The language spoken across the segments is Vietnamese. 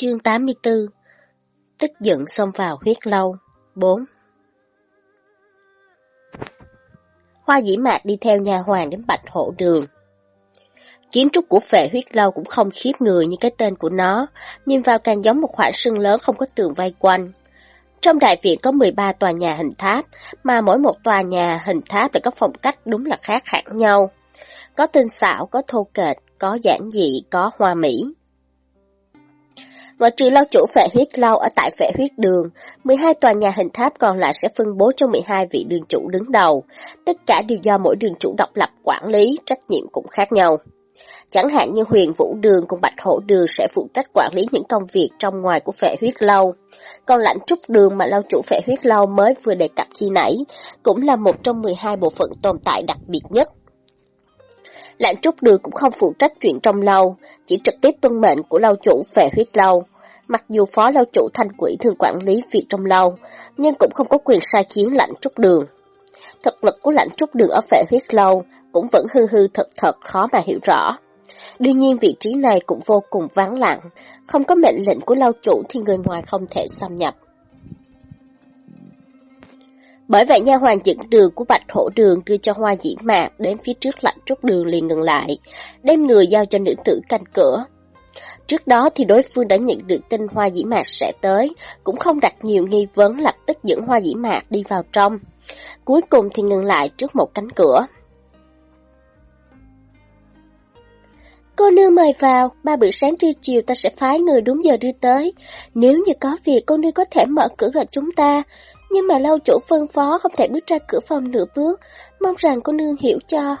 Chương 84 Tức giận xông vào huyết lâu 4 Hoa dĩ mạc đi theo nhà hoàng đến bạch hộ đường. Kiến trúc của phệ huyết lâu cũng không khiếp người như cái tên của nó, nhìn vào càng giống một khoảng sân lớn không có tường vây quanh. Trong đại viện có 13 tòa nhà hình tháp, mà mỗi một tòa nhà hình tháp lại có phong cách đúng là khác hẳn nhau. Có tinh xảo, có thô kệch, có giản dị, có hoa mỹ. Ngoại trừ lao chủ phệ huyết lâu ở tại phệ huyết đường, 12 tòa nhà hình tháp còn lại sẽ phân bố cho 12 vị đường chủ đứng đầu. Tất cả đều do mỗi đường chủ độc lập quản lý, trách nhiệm cũng khác nhau. Chẳng hạn như huyền vũ đường cùng bạch hổ đường sẽ phụ trách quản lý những công việc trong ngoài của phệ huyết lâu. Còn lãnh trúc đường mà lao chủ phệ huyết lâu mới vừa đề cập khi nãy, cũng là một trong 12 bộ phận tồn tại đặc biệt nhất. Lãnh trúc đường cũng không phụ trách chuyện trong lâu, chỉ trực tiếp tuân mệnh của lâu chủ về huyết lâu. Mặc dù phó lâu chủ thanh quỷ thường quản lý việc trong lâu, nhưng cũng không có quyền sai khiến lãnh trúc đường. Thực lực của lãnh trúc đường ở vệ huyết lâu cũng vẫn hư hư thật thật khó mà hiểu rõ. Đương nhiên vị trí này cũng vô cùng vắng lặng, không có mệnh lệnh của lâu chủ thì người ngoài không thể xâm nhập. Bởi vậy nha hoàng dẫn đường của bạch hổ đường đưa cho hoa dĩ mạc đến phía trước lạnh trúc đường liền ngừng lại, đem người giao cho nữ tử canh cửa. Trước đó thì đối phương đã nhận được tin hoa dĩ mạc sẽ tới, cũng không đặt nhiều nghi vấn lập tức dẫn hoa dĩ mạc đi vào trong. Cuối cùng thì ngừng lại trước một cánh cửa. Cô nương mời vào, ba bữa sáng trưa chiều ta sẽ phái người đúng giờ đưa tới. Nếu như có việc cô nương có thể mở cửa gặp chúng ta, nhưng mà lâu chủ phân phó không thể bước ra cửa phòng nửa bước, mong rằng cô nương hiểu cho.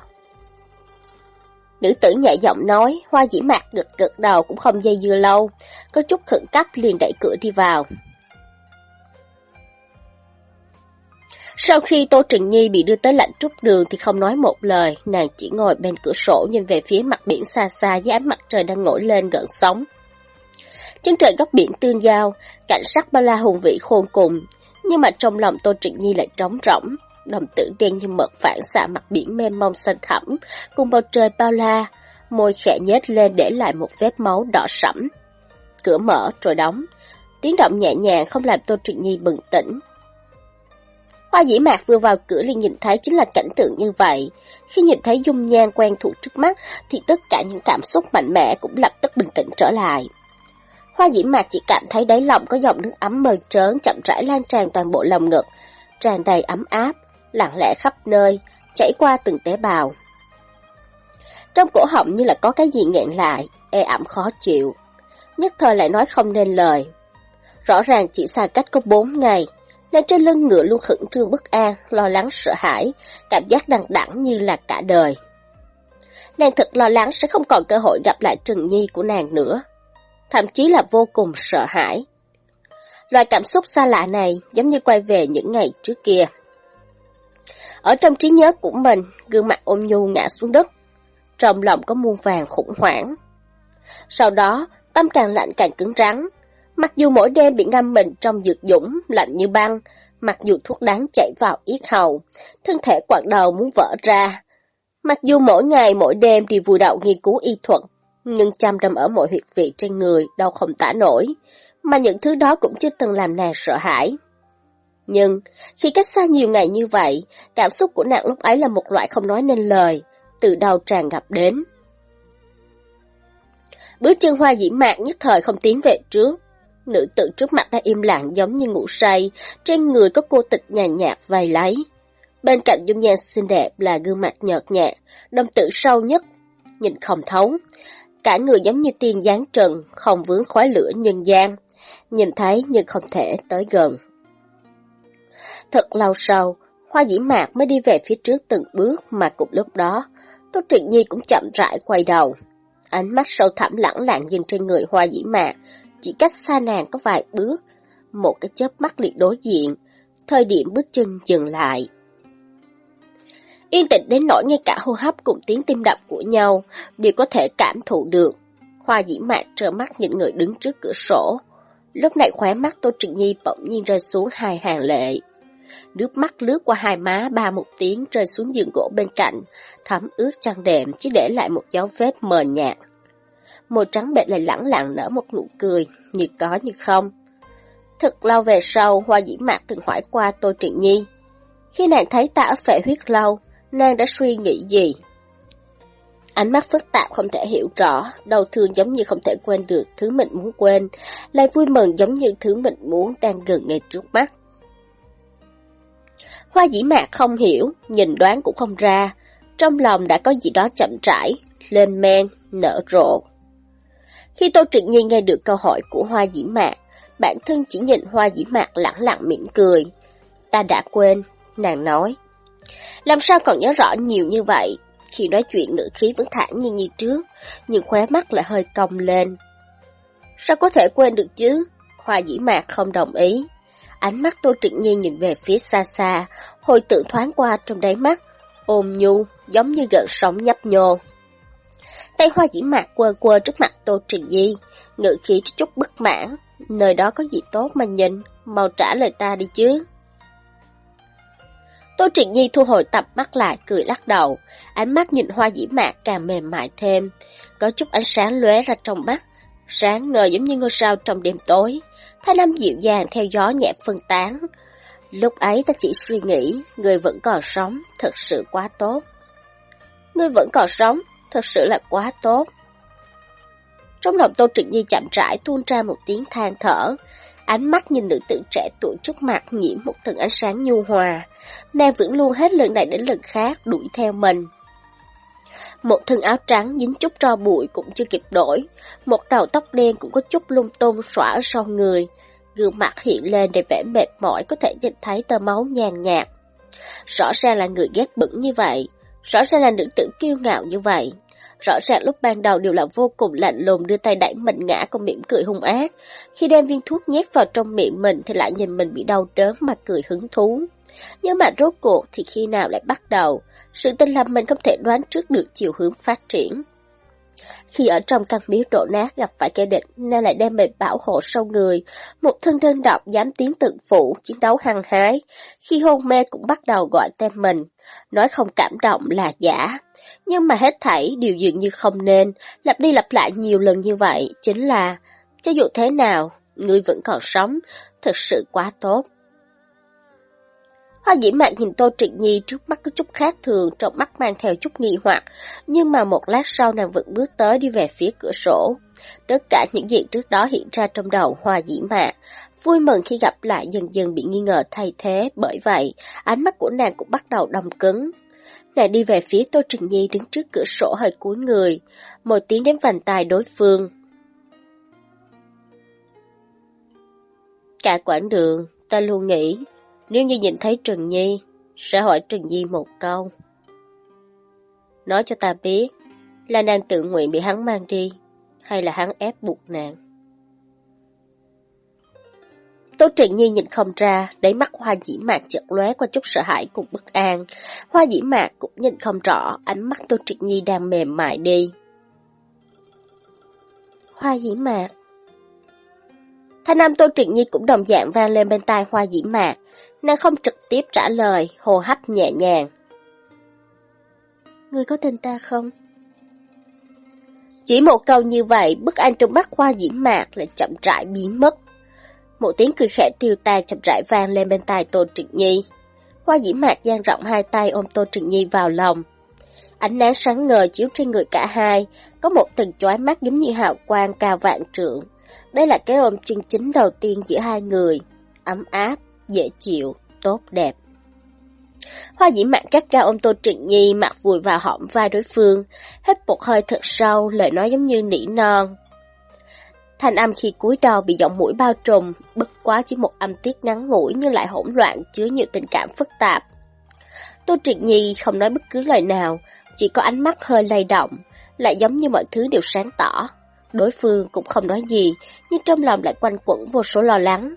Nữ tử nhẹ giọng nói, hoa dĩ mạc gật gật đầu cũng không dây dưa lâu, có chút khẩn cấp liền đẩy cửa đi vào. Sau khi Tô Trừng Nhi bị đưa tới lạnh trúc đường thì không nói một lời, nàng chỉ ngồi bên cửa sổ nhìn về phía mặt biển xa xa với ánh mặt trời đang nổi lên gợn sóng. Chân trời góc biển tương giao, cảnh sắc bao la hùng vĩ khôn cùng, nhưng mà trong lòng Tô Trịnh Nhi lại trống rỗng, đồng tử đen như mật phản xạ mặt biển mênh mông xanh thẳm, cùng bầu trời bao la, môi khẽ nhếch lên để lại một vết máu đỏ sẫm. Cửa mở rồi đóng, tiếng động nhẹ nhàng không làm Tô Trịnh Nhi bừng tỉnh. Hoa dĩ mạc vừa vào cửa liền nhìn thấy chính là cảnh tượng như vậy. Khi nhìn thấy dung nhan quen thuộc trước mắt thì tất cả những cảm xúc mạnh mẽ cũng lập tức bình tĩnh trở lại. Hoa dĩ mạc chỉ cảm thấy đáy lòng có dòng nước ấm mờ trớn chậm rãi lan tràn toàn bộ lòng ngực, tràn đầy ấm áp, lặng lẽ khắp nơi, chảy qua từng tế bào. Trong cổ họng như là có cái gì nghẹn lại, e ẩm khó chịu. Nhất thời lại nói không nên lời. Rõ ràng chỉ xa cách có bốn ngày, nên trên lưng ngựa luôn khẩn trương bất an, lo lắng sợ hãi, cảm giác đằng đẳng như là cả đời. Nàng thật lo lắng sẽ không còn cơ hội gặp lại Trừng Nhi của nàng nữa thậm chí là vô cùng sợ hãi. Loại cảm xúc xa lạ này giống như quay về những ngày trước kia. Ở trong trí nhớ của mình, gương mặt ôm nhu ngã xuống đất, trong lòng có muôn vàng khủng hoảng. Sau đó, tâm càng lạnh càng cứng rắn, mặc dù mỗi đêm bị ngâm mình trong dược dũng lạnh như băng, mặc dù thuốc đắng chảy vào yết hầu, thân thể quặn đầu muốn vỡ ra. Mặc dù mỗi ngày mỗi đêm thì vùi đầu nghiên cứu y thuật, nhưng chăm đâm ở mọi huyệt vị trên người, đau không tả nổi, mà những thứ đó cũng chưa từng làm nàng sợ hãi. Nhưng, khi cách xa nhiều ngày như vậy, cảm xúc của nàng lúc ấy là một loại không nói nên lời, từ đầu tràn ngập đến. Bước chân hoa dĩ mạc nhất thời không tiến về trước. Nữ tử trước mặt đã im lặng giống như ngủ say, trên người có cô tịch nhàn nhạt vầy lấy. Bên cạnh dung nhan xinh đẹp là gương mặt nhợt nhạt, đồng tử sâu nhất, nhìn không thấu, Cả người giống như tiên giáng trần, không vướng khói lửa nhân gian. Nhìn thấy nhưng không thể tới gần. Thật lâu sau, Hoa dĩ mạc mới đi về phía trước từng bước mà cùng lúc đó, Tô Trịnh Nhi cũng chậm rãi quay đầu. Ánh mắt sâu thẳm lẳng lặng nhìn trên người hoa dĩ mạc, chỉ cách xa nàng có vài bước, một cái chớp mắt liệt đối diện, thời điểm bước chân dừng lại. Yên tĩnh đến nỗi ngay cả hô hấp cùng tiếng tim đập của nhau đều có thể cảm thụ được. Hoa dĩ mạn trơ mắt nhìn người đứng trước cửa sổ. Lúc này khóe mắt Tô Trịnh Nhi bỗng nhiên rơi xuống hai hàng lệ. Nước mắt lướt qua hai má ba một tiếng rơi xuống giường gỗ bên cạnh, thấm ướt chăn đệm chỉ để lại một dấu vết mờ nhạt. môi trắng bệch lại lẳng lặng nở một nụ cười, như có như không. Thật lâu về sau, Hoa Dĩ Mạc từng hỏi qua Tô Trịnh Nhi. Khi nàng thấy ta ở phệ huyết lâu, nàng đã suy nghĩ gì? Ánh mắt phức tạp không thể hiểu rõ, đau thương giống như không thể quên được thứ mình muốn quên, lại vui mừng giống như thứ mình muốn đang gần ngay trước mắt. Hoa dĩ mạc không hiểu, nhìn đoán cũng không ra, trong lòng đã có gì đó chậm rãi, lên men, nở rộ. Khi Tô Trịnh Nhi nghe được câu hỏi của Hoa dĩ mạc, bản thân chỉ nhìn Hoa dĩ mạc lẳng lặng mỉm cười. Ta đã quên, nàng nói. Làm sao còn nhớ rõ nhiều như vậy, khi nói chuyện ngữ khí vẫn thản nhiên như trước, nhưng khóe mắt lại hơi cong lên. Sao có thể quên được chứ? Hoa dĩ mạc không đồng ý. Ánh mắt Tô Trịnh Nhi nhìn về phía xa xa, hồi tưởng thoáng qua trong đáy mắt, ôm nhu, giống như gợn sóng nhấp nhô. Tay hoa dĩ mạc quơ quơ trước mặt Tô Trịnh Nhi, ngữ khí chút bất mãn, nơi đó có gì tốt mà nhìn, mau trả lời ta đi chứ. Tô Trịnh Nhi thu hồi tập mắt lại, cười lắc đầu, ánh mắt nhìn hoa dĩ mạc càng mềm mại thêm, có chút ánh sáng lóe ra trong mắt, sáng ngời giống như ngôi sao trong đêm tối, thanh âm dịu dàng theo gió nhẹ phân tán. Lúc ấy ta chỉ suy nghĩ, người vẫn còn sống, thật sự quá tốt. Người vẫn còn sống, thật sự là quá tốt. Trong lòng Tô Trịnh Nhi chậm rãi tuôn ra một tiếng than thở, Ánh mắt nhìn nữ tử trẻ tuổi trước mặt nhiễm một tầng ánh sáng nhu hòa. Nàng vẫn luôn hết lần này đến lần khác đuổi theo mình. Một thân áo trắng dính chút tro bụi cũng chưa kịp đổi. Một đầu tóc đen cũng có chút lung tung xõa sau người. Gương mặt hiện lên đầy vẻ mệt mỏi có thể nhìn thấy tơ máu nhàn nhạt. Rõ ràng là người ghét bẩn như vậy. Rõ ràng là nữ tử kiêu ngạo như vậy. Rõ ràng lúc ban đầu đều là vô cùng lạnh lùng đưa tay đẩy mình ngã còn mỉm cười hung ác. Khi đem viên thuốc nhét vào trong miệng mình thì lại nhìn mình bị đau đớn mà cười hứng thú. Nhưng mà rốt cuộc thì khi nào lại bắt đầu, sự tình làm mình không thể đoán trước được chiều hướng phát triển. Khi ở trong căn miếu đổ nát gặp phải kẻ địch nên lại đem mình bảo hộ sau người, một thân đơn độc dám tiến tự phụ, chiến đấu hăng hái. Khi hôn mê cũng bắt đầu gọi tên mình, nói không cảm động là giả, nhưng mà hết thảy đều dường như không nên, lặp đi lặp lại nhiều lần như vậy, chính là, cho dù thế nào, ngươi vẫn còn sống, thật sự quá tốt. Hoa dĩ mạn nhìn Tô Trịnh Nhi trước mắt có chút khác thường, trong mắt mang theo chút nghi hoặc, nhưng mà một lát sau nàng vẫn bước tới đi về phía cửa sổ. Tất cả những gì trước đó hiện ra trong đầu Hoa dĩ mạn, vui mừng khi gặp lại dần dần bị nghi ngờ thay thế, bởi vậy ánh mắt của nàng cũng bắt đầu đông cứng. Nàng đi về phía Tô Trình Nhi đứng trước cửa sổ hơi cúi người, một tiếng đến vành tài đối phương. Cả quãng đường, ta luôn nghĩ, nếu như nhìn thấy Trần Nhi, sẽ hỏi Trần Nhi một câu. Nói cho ta biết, là nàng tự nguyện bị hắn mang đi, hay là hắn ép buộc nàng. Tô Trịnh Nhi nhìn không ra, đáy mắt hoa dĩ mạc chợt lóe qua chút sợ hãi cùng bất an. Hoa dĩ mạc cũng nhìn không rõ, ánh mắt Tô Trịnh Nhi đang mềm mại đi. Hoa dĩ mạc Thanh âm Tô Trịnh Nhi cũng đồng dạng vang lên bên tai hoa dĩ mạc, nàng không trực tiếp trả lời, hồ hấp nhẹ nhàng. Ngươi có tin ta không? Chỉ một câu như vậy, bức an trong mắt hoa dĩ mạc lại chậm rãi biến mất. Một tiếng cười khẽ tiêu tan chậm rãi vang lên bên tai Tô Trịnh Nhi. Hoa dĩ mạc dang rộng hai tay ôm Tô Trịnh Nhi vào lòng. Ánh nắng sáng ngời chiếu trên người cả hai, có một tầng chói mắt giống như hào quang cao vạn trượng. Đây là cái ôm chân chính đầu tiên giữa hai người, ấm áp, dễ chịu, tốt đẹp. Hoa dĩ mạn cắt cao ôm Tô Trịnh Nhi mặt vùi vào hõm vai đối phương, hít một hơi thật sâu, lời nói giống như nỉ non. Thanh âm khi cúi đầu bị giọng mũi bao trùm, bất quá chỉ một âm tiết ngắn ngủi nhưng lại hỗn loạn chứa nhiều tình cảm phức tạp. Tô Triệt Nhi không nói bất cứ lời nào, chỉ có ánh mắt hơi lay động, lại giống như mọi thứ đều sáng tỏ. Đối phương cũng không nói gì, nhưng trong lòng lại quanh quẩn vô số lo lắng.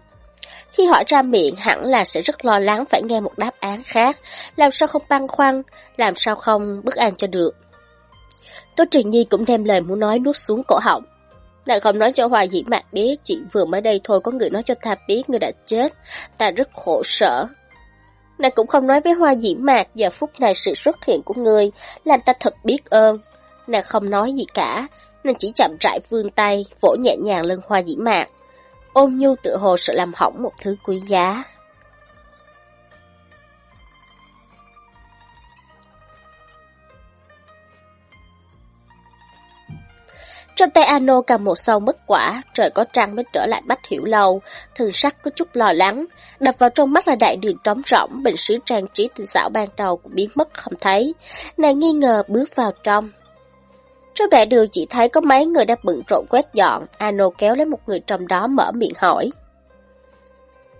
Khi hỏi ra miệng hẳn là sẽ rất lo lắng phải nghe một đáp án khác, làm sao không băn khoăn, làm sao không bất an cho được. Tô Triệt Nhi cũng đem lời muốn nói nuốt xuống cổ họng, Nàng không nói cho Hoa Dĩ Mạc biết, chỉ vừa mới đây thôi có người nói cho ta biết người đã chết, ta rất khổ sở. Nàng cũng không nói với Hoa Dĩ Mạc giờ phút này sự xuất hiện của ngươi, làm ta thật biết ơn. Nàng không nói gì cả, nàng nên chỉ chậm rãi vươn tay, vỗ nhẹ nhàng lên hoa dĩ mạc. Ôn nhu tự hồ sợ làm hỏng một thứ quý giá. Trong tay Ano cầm một sâu mất quả, trời có trăng mới trở lại Bách Hiểu Lâu, thường sắc có chút lo lắng, đập vào trong mắt là đại đường trống rỗng, bình sứ trang trí tình xảo ban đầu cũng biến mất không thấy. Nàng nghi ngờ bước vào trong. Trong đại đường chỉ thấy có mấy người đang bận rộn quét dọn, Ano kéo lấy một người trong đó mở miệng hỏi.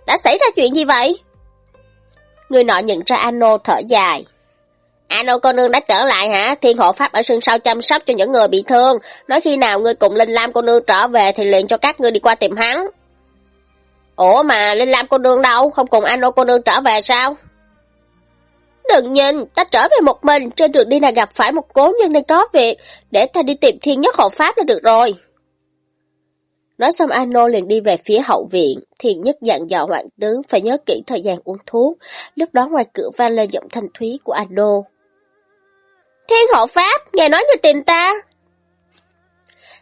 Đã xảy ra chuyện gì vậy? Người nọ nhận ra Ano thở dài. Ano cô nương đã trở lại hả? Thiên hộ pháp ở sân sau chăm sóc cho những người bị thương. Nói khi nào ngươi cùng Linh Lam cô nương trở về thì liền cho các ngươi đi qua tìm hắn. Ủa mà Linh Lam cô nương đâu? Không cùng Ano cô nương trở về sao? Đừng nhìn, ta trở về một mình, trên đường đi này gặp phải một cố nhân đang có việc, để ta đi tìm thiên nhất hộ pháp là được rồi. Nói xong Ano liền đi về phía hậu viện, thiền nhất dặn dò hoàng tướng phải nhớ kỹ thời gian uống thuốc, lúc đó ngoài cửa vang lên giọng thanh thúy của Ano. Thiên hộ pháp, nghe nói người tìm ta.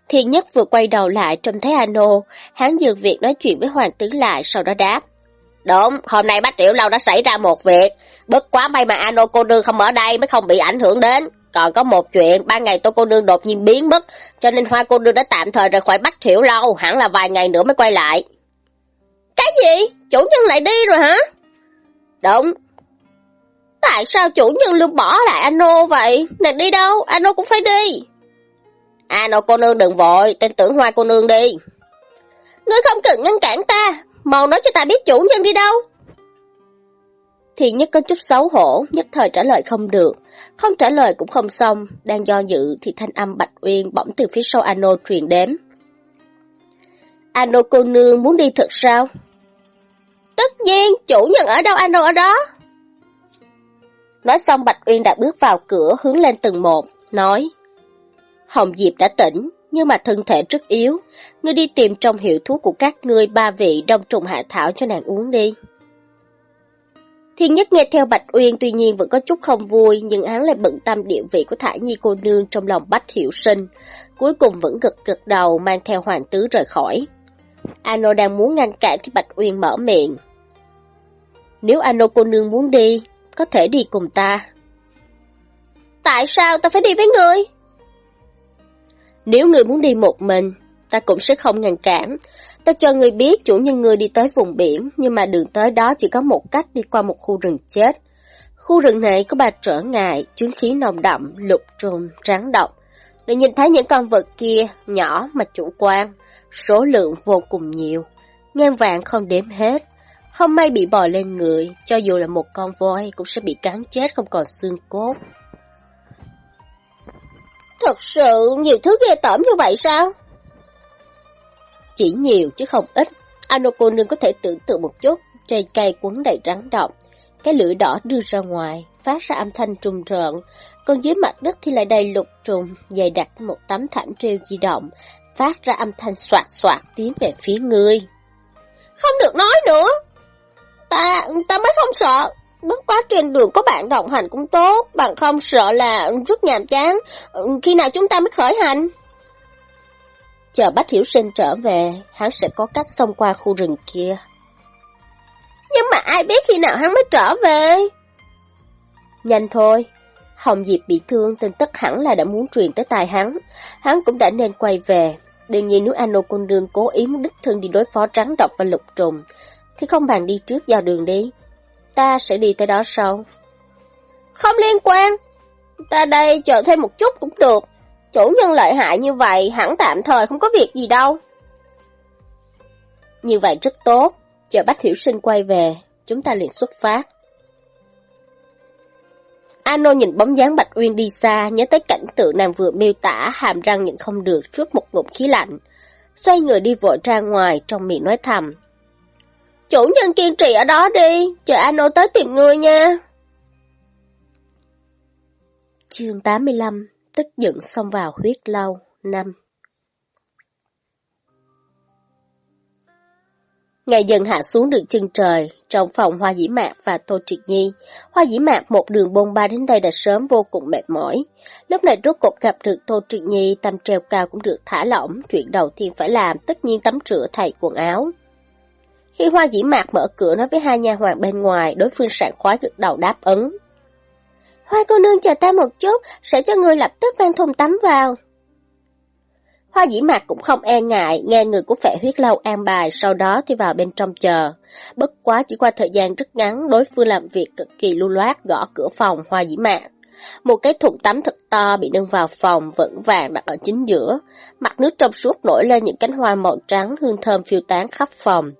Thiên nhất vừa quay đầu lại trông thấy Ano, hắn dừng việc nói chuyện với hoàng tướng lại sau đó đáp. Đúng, hôm nay Bách Tiểu Lâu đã xảy ra một việc, bất quá may mà Ano cô nương không ở đây mới không bị ảnh hưởng đến. Còn có một chuyện, ba ngày tôi cô nương đột nhiên biến mất, cho nên hoa cô nương đã tạm thời rời khỏi Bách Thiểu Lâu, hẳn là vài ngày nữa mới quay lại. Cái gì? Chủ nhân lại đi rồi hả? Đúng. Tại sao chủ nhân luôn bỏ lại Ano vậy? Nàng đi đâu? Ano cũng phải đi. Ano cô nương đừng vội, tin tưởng hoa cô nương đi. Ngươi không cần ngăn cản ta, mau nói cho ta biết chủ nhân đi đâu. Thiện nhất có chút xấu hổ, nhất thời trả lời không được. Không trả lời cũng không xong, đang do dự thì thanh âm Bạch Uyên bỗng từ phía sau Ano truyền đến. Ano cô nương muốn đi thật sao? Tất nhiên, chủ nhân ở đâu Ano ở đó. Nói xong Bạch Uyên đã bước vào cửa hướng lên tầng một, nói. Hồng Diệp đã tỉnh, nhưng mà thân thể rất yếu. Ngươi đi tìm trong hiệu thuốc của các ngươi ba vị đông trùng hạ thảo cho nàng uống đi. Thiên nhất nghe theo Bạch Uyên tuy nhiên vẫn có chút không vui, nhưng hắn lại bận tâm địa vị của Thải Nhi cô nương trong lòng Bách Hiểu Sinh. Cuối cùng vẫn gật gật đầu mang theo hoàng tứ rời khỏi. Ano đang muốn ngăn cản thì Bạch Uyên mở miệng. Nếu Ano cô nương muốn đi, có thể đi cùng ta. Tại sao ta phải đi với người? Nếu người muốn đi một mình, ta cũng sẽ không ngăn cản. Ta cho người biết chủ nhân người đi tới vùng biển, nhưng mà đường tới đó chỉ có một cách đi qua một khu rừng chết. Khu rừng này có ba trở ngại, chứng khí nồng đậm, lục trùng, rắn độc. Để nhìn thấy những con vật kia, nhỏ mà chủ quan, số lượng vô cùng nhiều. Ngang vạn không đếm hết. Không may bị bò lên người, cho dù là một con voi cũng sẽ bị cắn chết không còn xương cốt. Thật sự nhiều thứ ghê tởm như vậy sao? Chỉ nhiều chứ không ít. Ano cô nương có thể tưởng tượng một chút, trên cây quấn đầy rắn độc. Cái lưỡi đỏ đưa ra ngoài, phát ra âm thanh trùng rợn, còn dưới mặt đất thì lại đầy lục trùng, dày đặt một tấm thảm treo di động, phát ra âm thanh soạt soạt tiến về phía ngươi. Không được nói nữa! Ta, ta mới không sợ, Bất quá trên đường có bạn đồng hành cũng tốt, bằng không sợ là rất nhàm chán. Ừ, khi nào chúng ta mới khởi hành? Chờ Bách Hiểu Sinh trở về, hắn sẽ có cách xông qua khu rừng kia. Nhưng mà ai biết khi nào hắn mới trở về? Nhanh thôi, Hồng Diệp bị thương tin tức hẳn là đã muốn truyền tới tai hắn. Hắn cũng đã nên quay về. Đương nhiên nếu Ano Côn Đương cố ý muốn đích thân đi đối phó trắng độc và lục trùng, thì không bằng đi trước vào đường đi. Ta sẽ đi tới đó sau. Không liên quan. Ta đây chờ thêm một chút cũng được. Chủ nhân lợi hại như vậy hẳn tạm thời không có việc gì đâu. Như vậy rất tốt. Chờ Bách Hiểu Sinh quay về, chúng ta liền xuất phát. Ano nhìn bóng dáng Bạch Uyên đi xa, nhớ tới cảnh tượng nàng vừa miêu tả, hàm răng nhìn không được trước một ngụm khí lạnh. Xoay người đi vội ra ngoài, trong miệng nói thầm. Chủ nhân kiên trì ở đó đi, chờ Ano tới tìm ngươi nha. Chương 85 Tức giận xông vào huyết lâu năm Ngày dần hạ xuống được chân trời, trong phòng Hoa Dĩ Mạc và Tô Triệt Nhi. Hoa Dĩ Mạc một đường bôn ba đến đây đã sớm vô cùng mệt mỏi. Lúc này rốt cục gặp được Tô Triệt Nhi, tâm treo cao cũng được thả lỏng. Chuyện đầu tiên phải làm tất nhiên tắm rửa thay quần áo. Khi Hoa Dĩ Mạc mở cửa nói với hai nha hoàng bên ngoài, đối phương sảng khoái gật đầu đáp ứng. Hoa cô nương chờ ta một chút, sẽ cho người lập tức mang thùng tắm vào. Hoa dĩ mạc cũng không e ngại, nghe người của phệ huyết lâu an bài, sau đó thì vào bên trong chờ. Bất quá chỉ qua thời gian rất ngắn, đối phương làm việc cực kỳ lưu loát gõ cửa phòng hoa dĩ mạc. Một cái thùng tắm thật to bị nâng vào phòng, vững vàng đặt ở chính giữa. Mặt nước trong suốt nổi lên những cánh hoa màu trắng, hương thơm phiêu tán khắp phòng.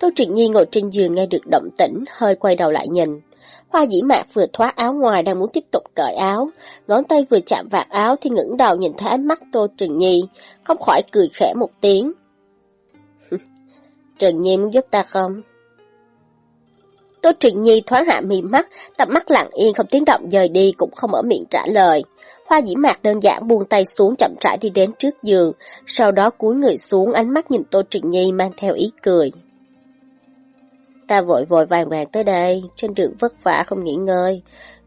Tô Trịnh Nhi ngồi trên giường nghe được động tĩnh, hơi quay đầu lại nhìn. Hoa dĩ mạc vừa thoát áo ngoài đang muốn tiếp tục cởi áo, ngón tay vừa chạm vạt áo thì ngẩng đầu nhìn thấy ánh mắt Tô trịnh Nhi, không khỏi cười khẽ một tiếng. trịnh Nhi muốn giúp ta không? Tô trịnh Nhi thoáng hạ mì mắt, tập mắt lặng yên không tiếng động rời đi cũng không mở miệng trả lời. Hoa dĩ mạc đơn giản buông tay xuống chậm rãi đi đến trước giường, sau đó cúi người xuống ánh mắt nhìn Tô trịnh Nhi mang theo ý cười. Ta vội vội vàng vàng tới đây, trên đường vất vả không nghỉ ngơi.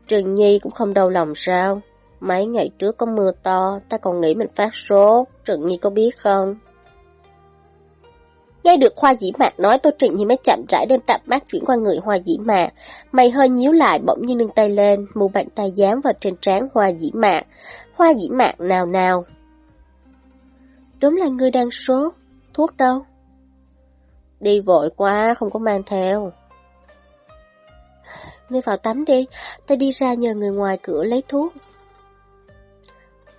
Trần Nhi cũng không đau lòng sao? Mấy ngày trước có mưa to, ta còn nghĩ mình phát sốt, Trần Nhi có biết không? Nghe được Hoa Dĩ Mạc nói Tô Trịnh Nhi mới chậm rãi đem tạp mắt chuyển qua người Hoa Dĩ Mạc. Mày hơi nhíu lại bỗng nhiên nâng tay lên, mu bàn tay dám vào trên trán Hoa Dĩ Mạc. Hoa Dĩ Mạc nào nào. Đúng là ngươi đang sốt, thuốc đâu? Đi vội quá, không có mang theo. Ngươi vào tắm đi, ta đi ra nhờ người ngoài cửa lấy thuốc.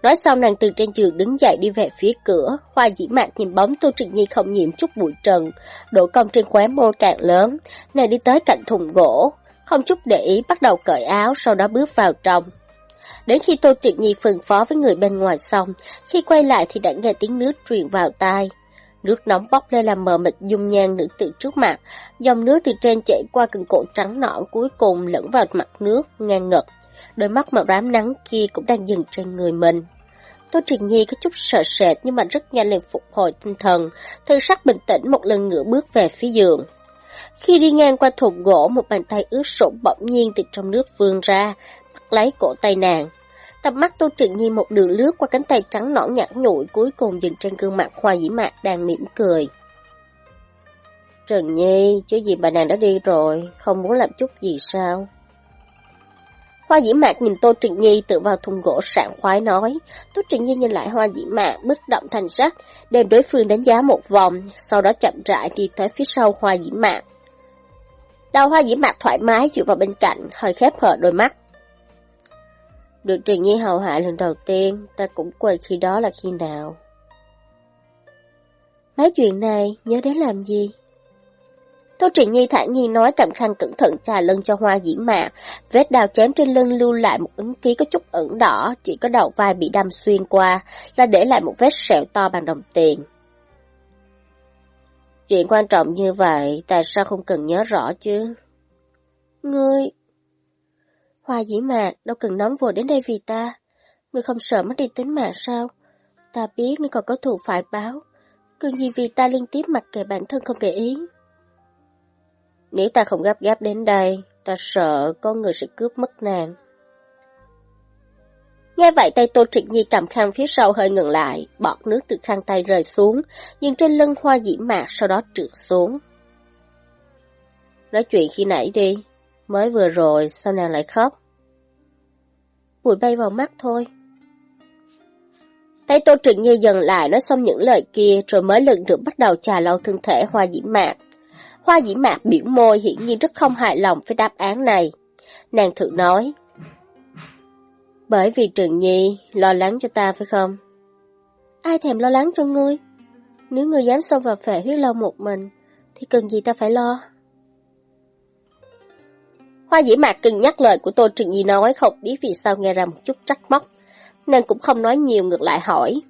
Nói xong nàng từ trên giường đứng dậy đi về phía cửa, hoa dĩ mạc nhìn bóng Tô Trịnh Nhi không nhiễm chút bụi trần, độ cong trên khóe môi càng lớn, nàng đi tới cạnh thùng gỗ, không chút để ý bắt đầu cởi áo, sau đó bước vào trong. Đến khi Tô Trịnh Nhi phân phó với người bên ngoài xong, khi quay lại thì đã nghe tiếng nước truyền vào tai. Nước nóng bốc lên làm mờ mịt dung nhan nữ tử trước mặt, dòng nước từ trên chảy qua cần cổ trắng nõn cuối cùng lẫn vào mặt nước, ngang ngực. Đôi mắt màu rám nắng kia cũng đang dừng trên người mình. Tô Truyền Nhi có chút sợ sệt nhưng mà rất nhanh liền phục hồi tinh thần, thư sắc bình tĩnh một lần nữa bước về phía giường. Khi đi ngang qua thùng gỗ, một bàn tay ướt sũng bỗng nhiên từ trong nước vươn ra, bắt lấy cổ tay nàng. Tập mắt Tô Trịnh Nhi một đường lướt qua cánh tay trắng nõn nhẵn nhụi cuối cùng dừng trên gương mặt hoa dĩ mạc đang mỉm cười. Trần Nhi, chứ gì bà nàng đã đi rồi, không muốn làm chút gì sao? Hoa dĩ mạc nhìn Tô Trịnh Nhi tự vào thùng gỗ sảng khoái nói. Tô Trịnh Nhi nhìn lại hoa dĩ mạc bất động thành sắc, đem đối phương đánh giá một vòng, sau đó chậm rãi đi tới phía sau hoa dĩ mạc. Đầu hoa dĩ mạc thoải mái dựa vào bên cạnh, hơi khép hở đôi mắt. Được Trình Nhi hầu hạ lần đầu tiên, ta cũng quên khi đó là khi nào. Mấy chuyện này, nhớ đến làm gì? Tô Trịnh Nhi thản nhiên nói cầm khăn cẩn thận trà lưng cho hoa dĩ mạc, vết đào chém trên lưng lưu lại một ấn ký có chút ẩn đỏ, chỉ có đầu vai bị đâm xuyên qua, là để lại một vết sẹo to bằng đồng tiền. Chuyện quan trọng như vậy, tại sao không cần nhớ rõ chứ? Ngươi, Hoa dĩ mạc, đâu cần nóng vội đến đây vì ta. Ngươi không sợ mất đi tính mạng sao? Ta biết ngươi còn có thù phải báo. Cần gì vì ta liên tiếp mặc kệ bản thân không để ý. Nếu ta không gấp gáp đến đây, ta sợ con người sẽ cướp mất nàng. Nghe vậy tay Tô Trịnh Nhi cầm khăn phía sau hơi ngừng lại, bọt nước từ khăn tay rơi xuống, nhưng trên lưng hoa dĩ mạc sau đó trượt xuống. Nói chuyện khi nãy đi, mới vừa rồi sao nàng lại khóc? Bụi bay vào mắt thôi. Thấy Tô Trịnh Như dần lại nói xong những lời kia rồi mới lần nữa bắt đầu trà lau thân thể Hoa Dĩ Mạc. Hoa Dĩ Mạc biểu môi hiển nhiên rất không hài lòng với đáp án này. Nàng thử nói. Bởi vì Trịnh Nhi lo lắng cho ta phải không? Ai thèm lo lắng cho ngươi? Nếu ngươi dám xông vào phệ huyết lâu một mình, thì cần gì ta phải lo? Hoa dĩ mạc cưng nhắc lời của Tô Trừng Nhi nói không biết vì sao nghe ra một chút trách móc. Nàng cũng không nói nhiều ngược lại hỏi.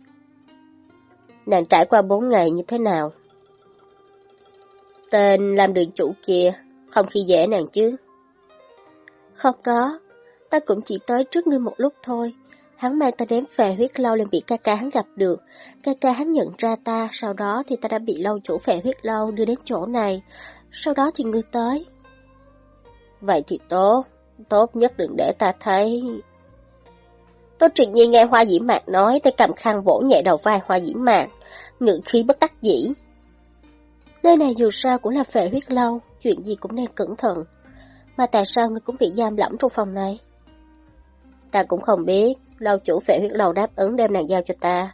Nàng trải qua bốn ngày như thế nào? Tên làm đường chủ kia, không khi dễ nàng chứ? Không có, ta cũng chỉ tới trước ngươi một lúc thôi. Hắn mang ta đến về huyết lâu liền bị ca ca hắn gặp được. Ca ca hắn nhận ra ta, sau đó thì ta đã bị lâu chủ phệ huyết lâu đưa đến chỗ này. Sau đó thì ngươi tới. Vậy thì tốt, tốt nhất đừng để ta thấy. Tô truyền Nhi nghe Hoa Dĩ Mạc nói, tay cầm khăn vỗ nhẹ đầu vai Hoa Dĩ Mạc, ngự khí bất đắc dĩ. Nơi này dù sao cũng là phệ huyết lâu, chuyện gì cũng nên cẩn thận. Mà tại sao ngươi cũng bị giam lỏng trong phòng này? Ta cũng không biết, lâu chủ phệ huyết lâu đáp ứng đem nàng giao cho ta,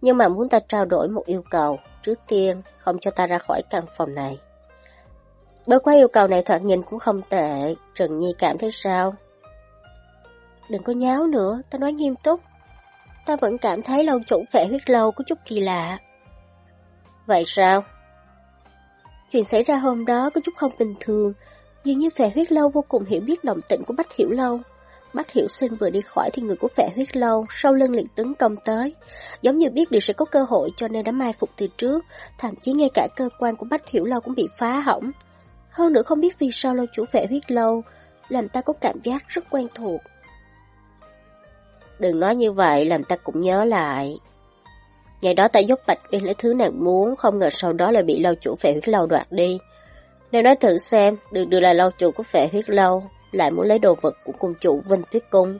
nhưng mà muốn ta trao đổi một yêu cầu, trước tiên không cho ta ra khỏi căn phòng này. Bởi qua yêu cầu này thoạt nhìn cũng không tệ, Trần Nhi cảm thấy sao? Đừng có nháo nữa, ta nói nghiêm túc. Ta vẫn cảm thấy lâu chủ phệ huyết lâu có chút kỳ lạ. Vậy sao? Chuyện xảy ra hôm đó có chút không bình thường, dường như phệ huyết lâu vô cùng hiểu biết động tĩnh của Bách Hiểu Lâu. Bách Hiểu Sinh vừa đi khỏi thì người của phệ huyết lâu sau lưng liền tấn công tới. Giống như biết được sẽ có cơ hội cho nên đã mai phục từ trước, thậm chí ngay cả cơ quan của Bách Hiểu Lâu cũng bị phá hỏng. Hơn nữa không biết vì sao lâu chủ vệ huyết lâu làm ta có cảm giác rất quen thuộc. Đừng nói như vậy làm ta cũng nhớ lại. Ngày đó ta giúp Bạch Uyên lấy thứ nàng muốn, không ngờ sau đó lại bị lâu chủ vệ huyết lâu đoạt đi. Nếu nói thử xem, được đưa là lâu chủ của vệ huyết lâu, lại muốn lấy đồ vật của cung chủ Vinh Tuyết Cung.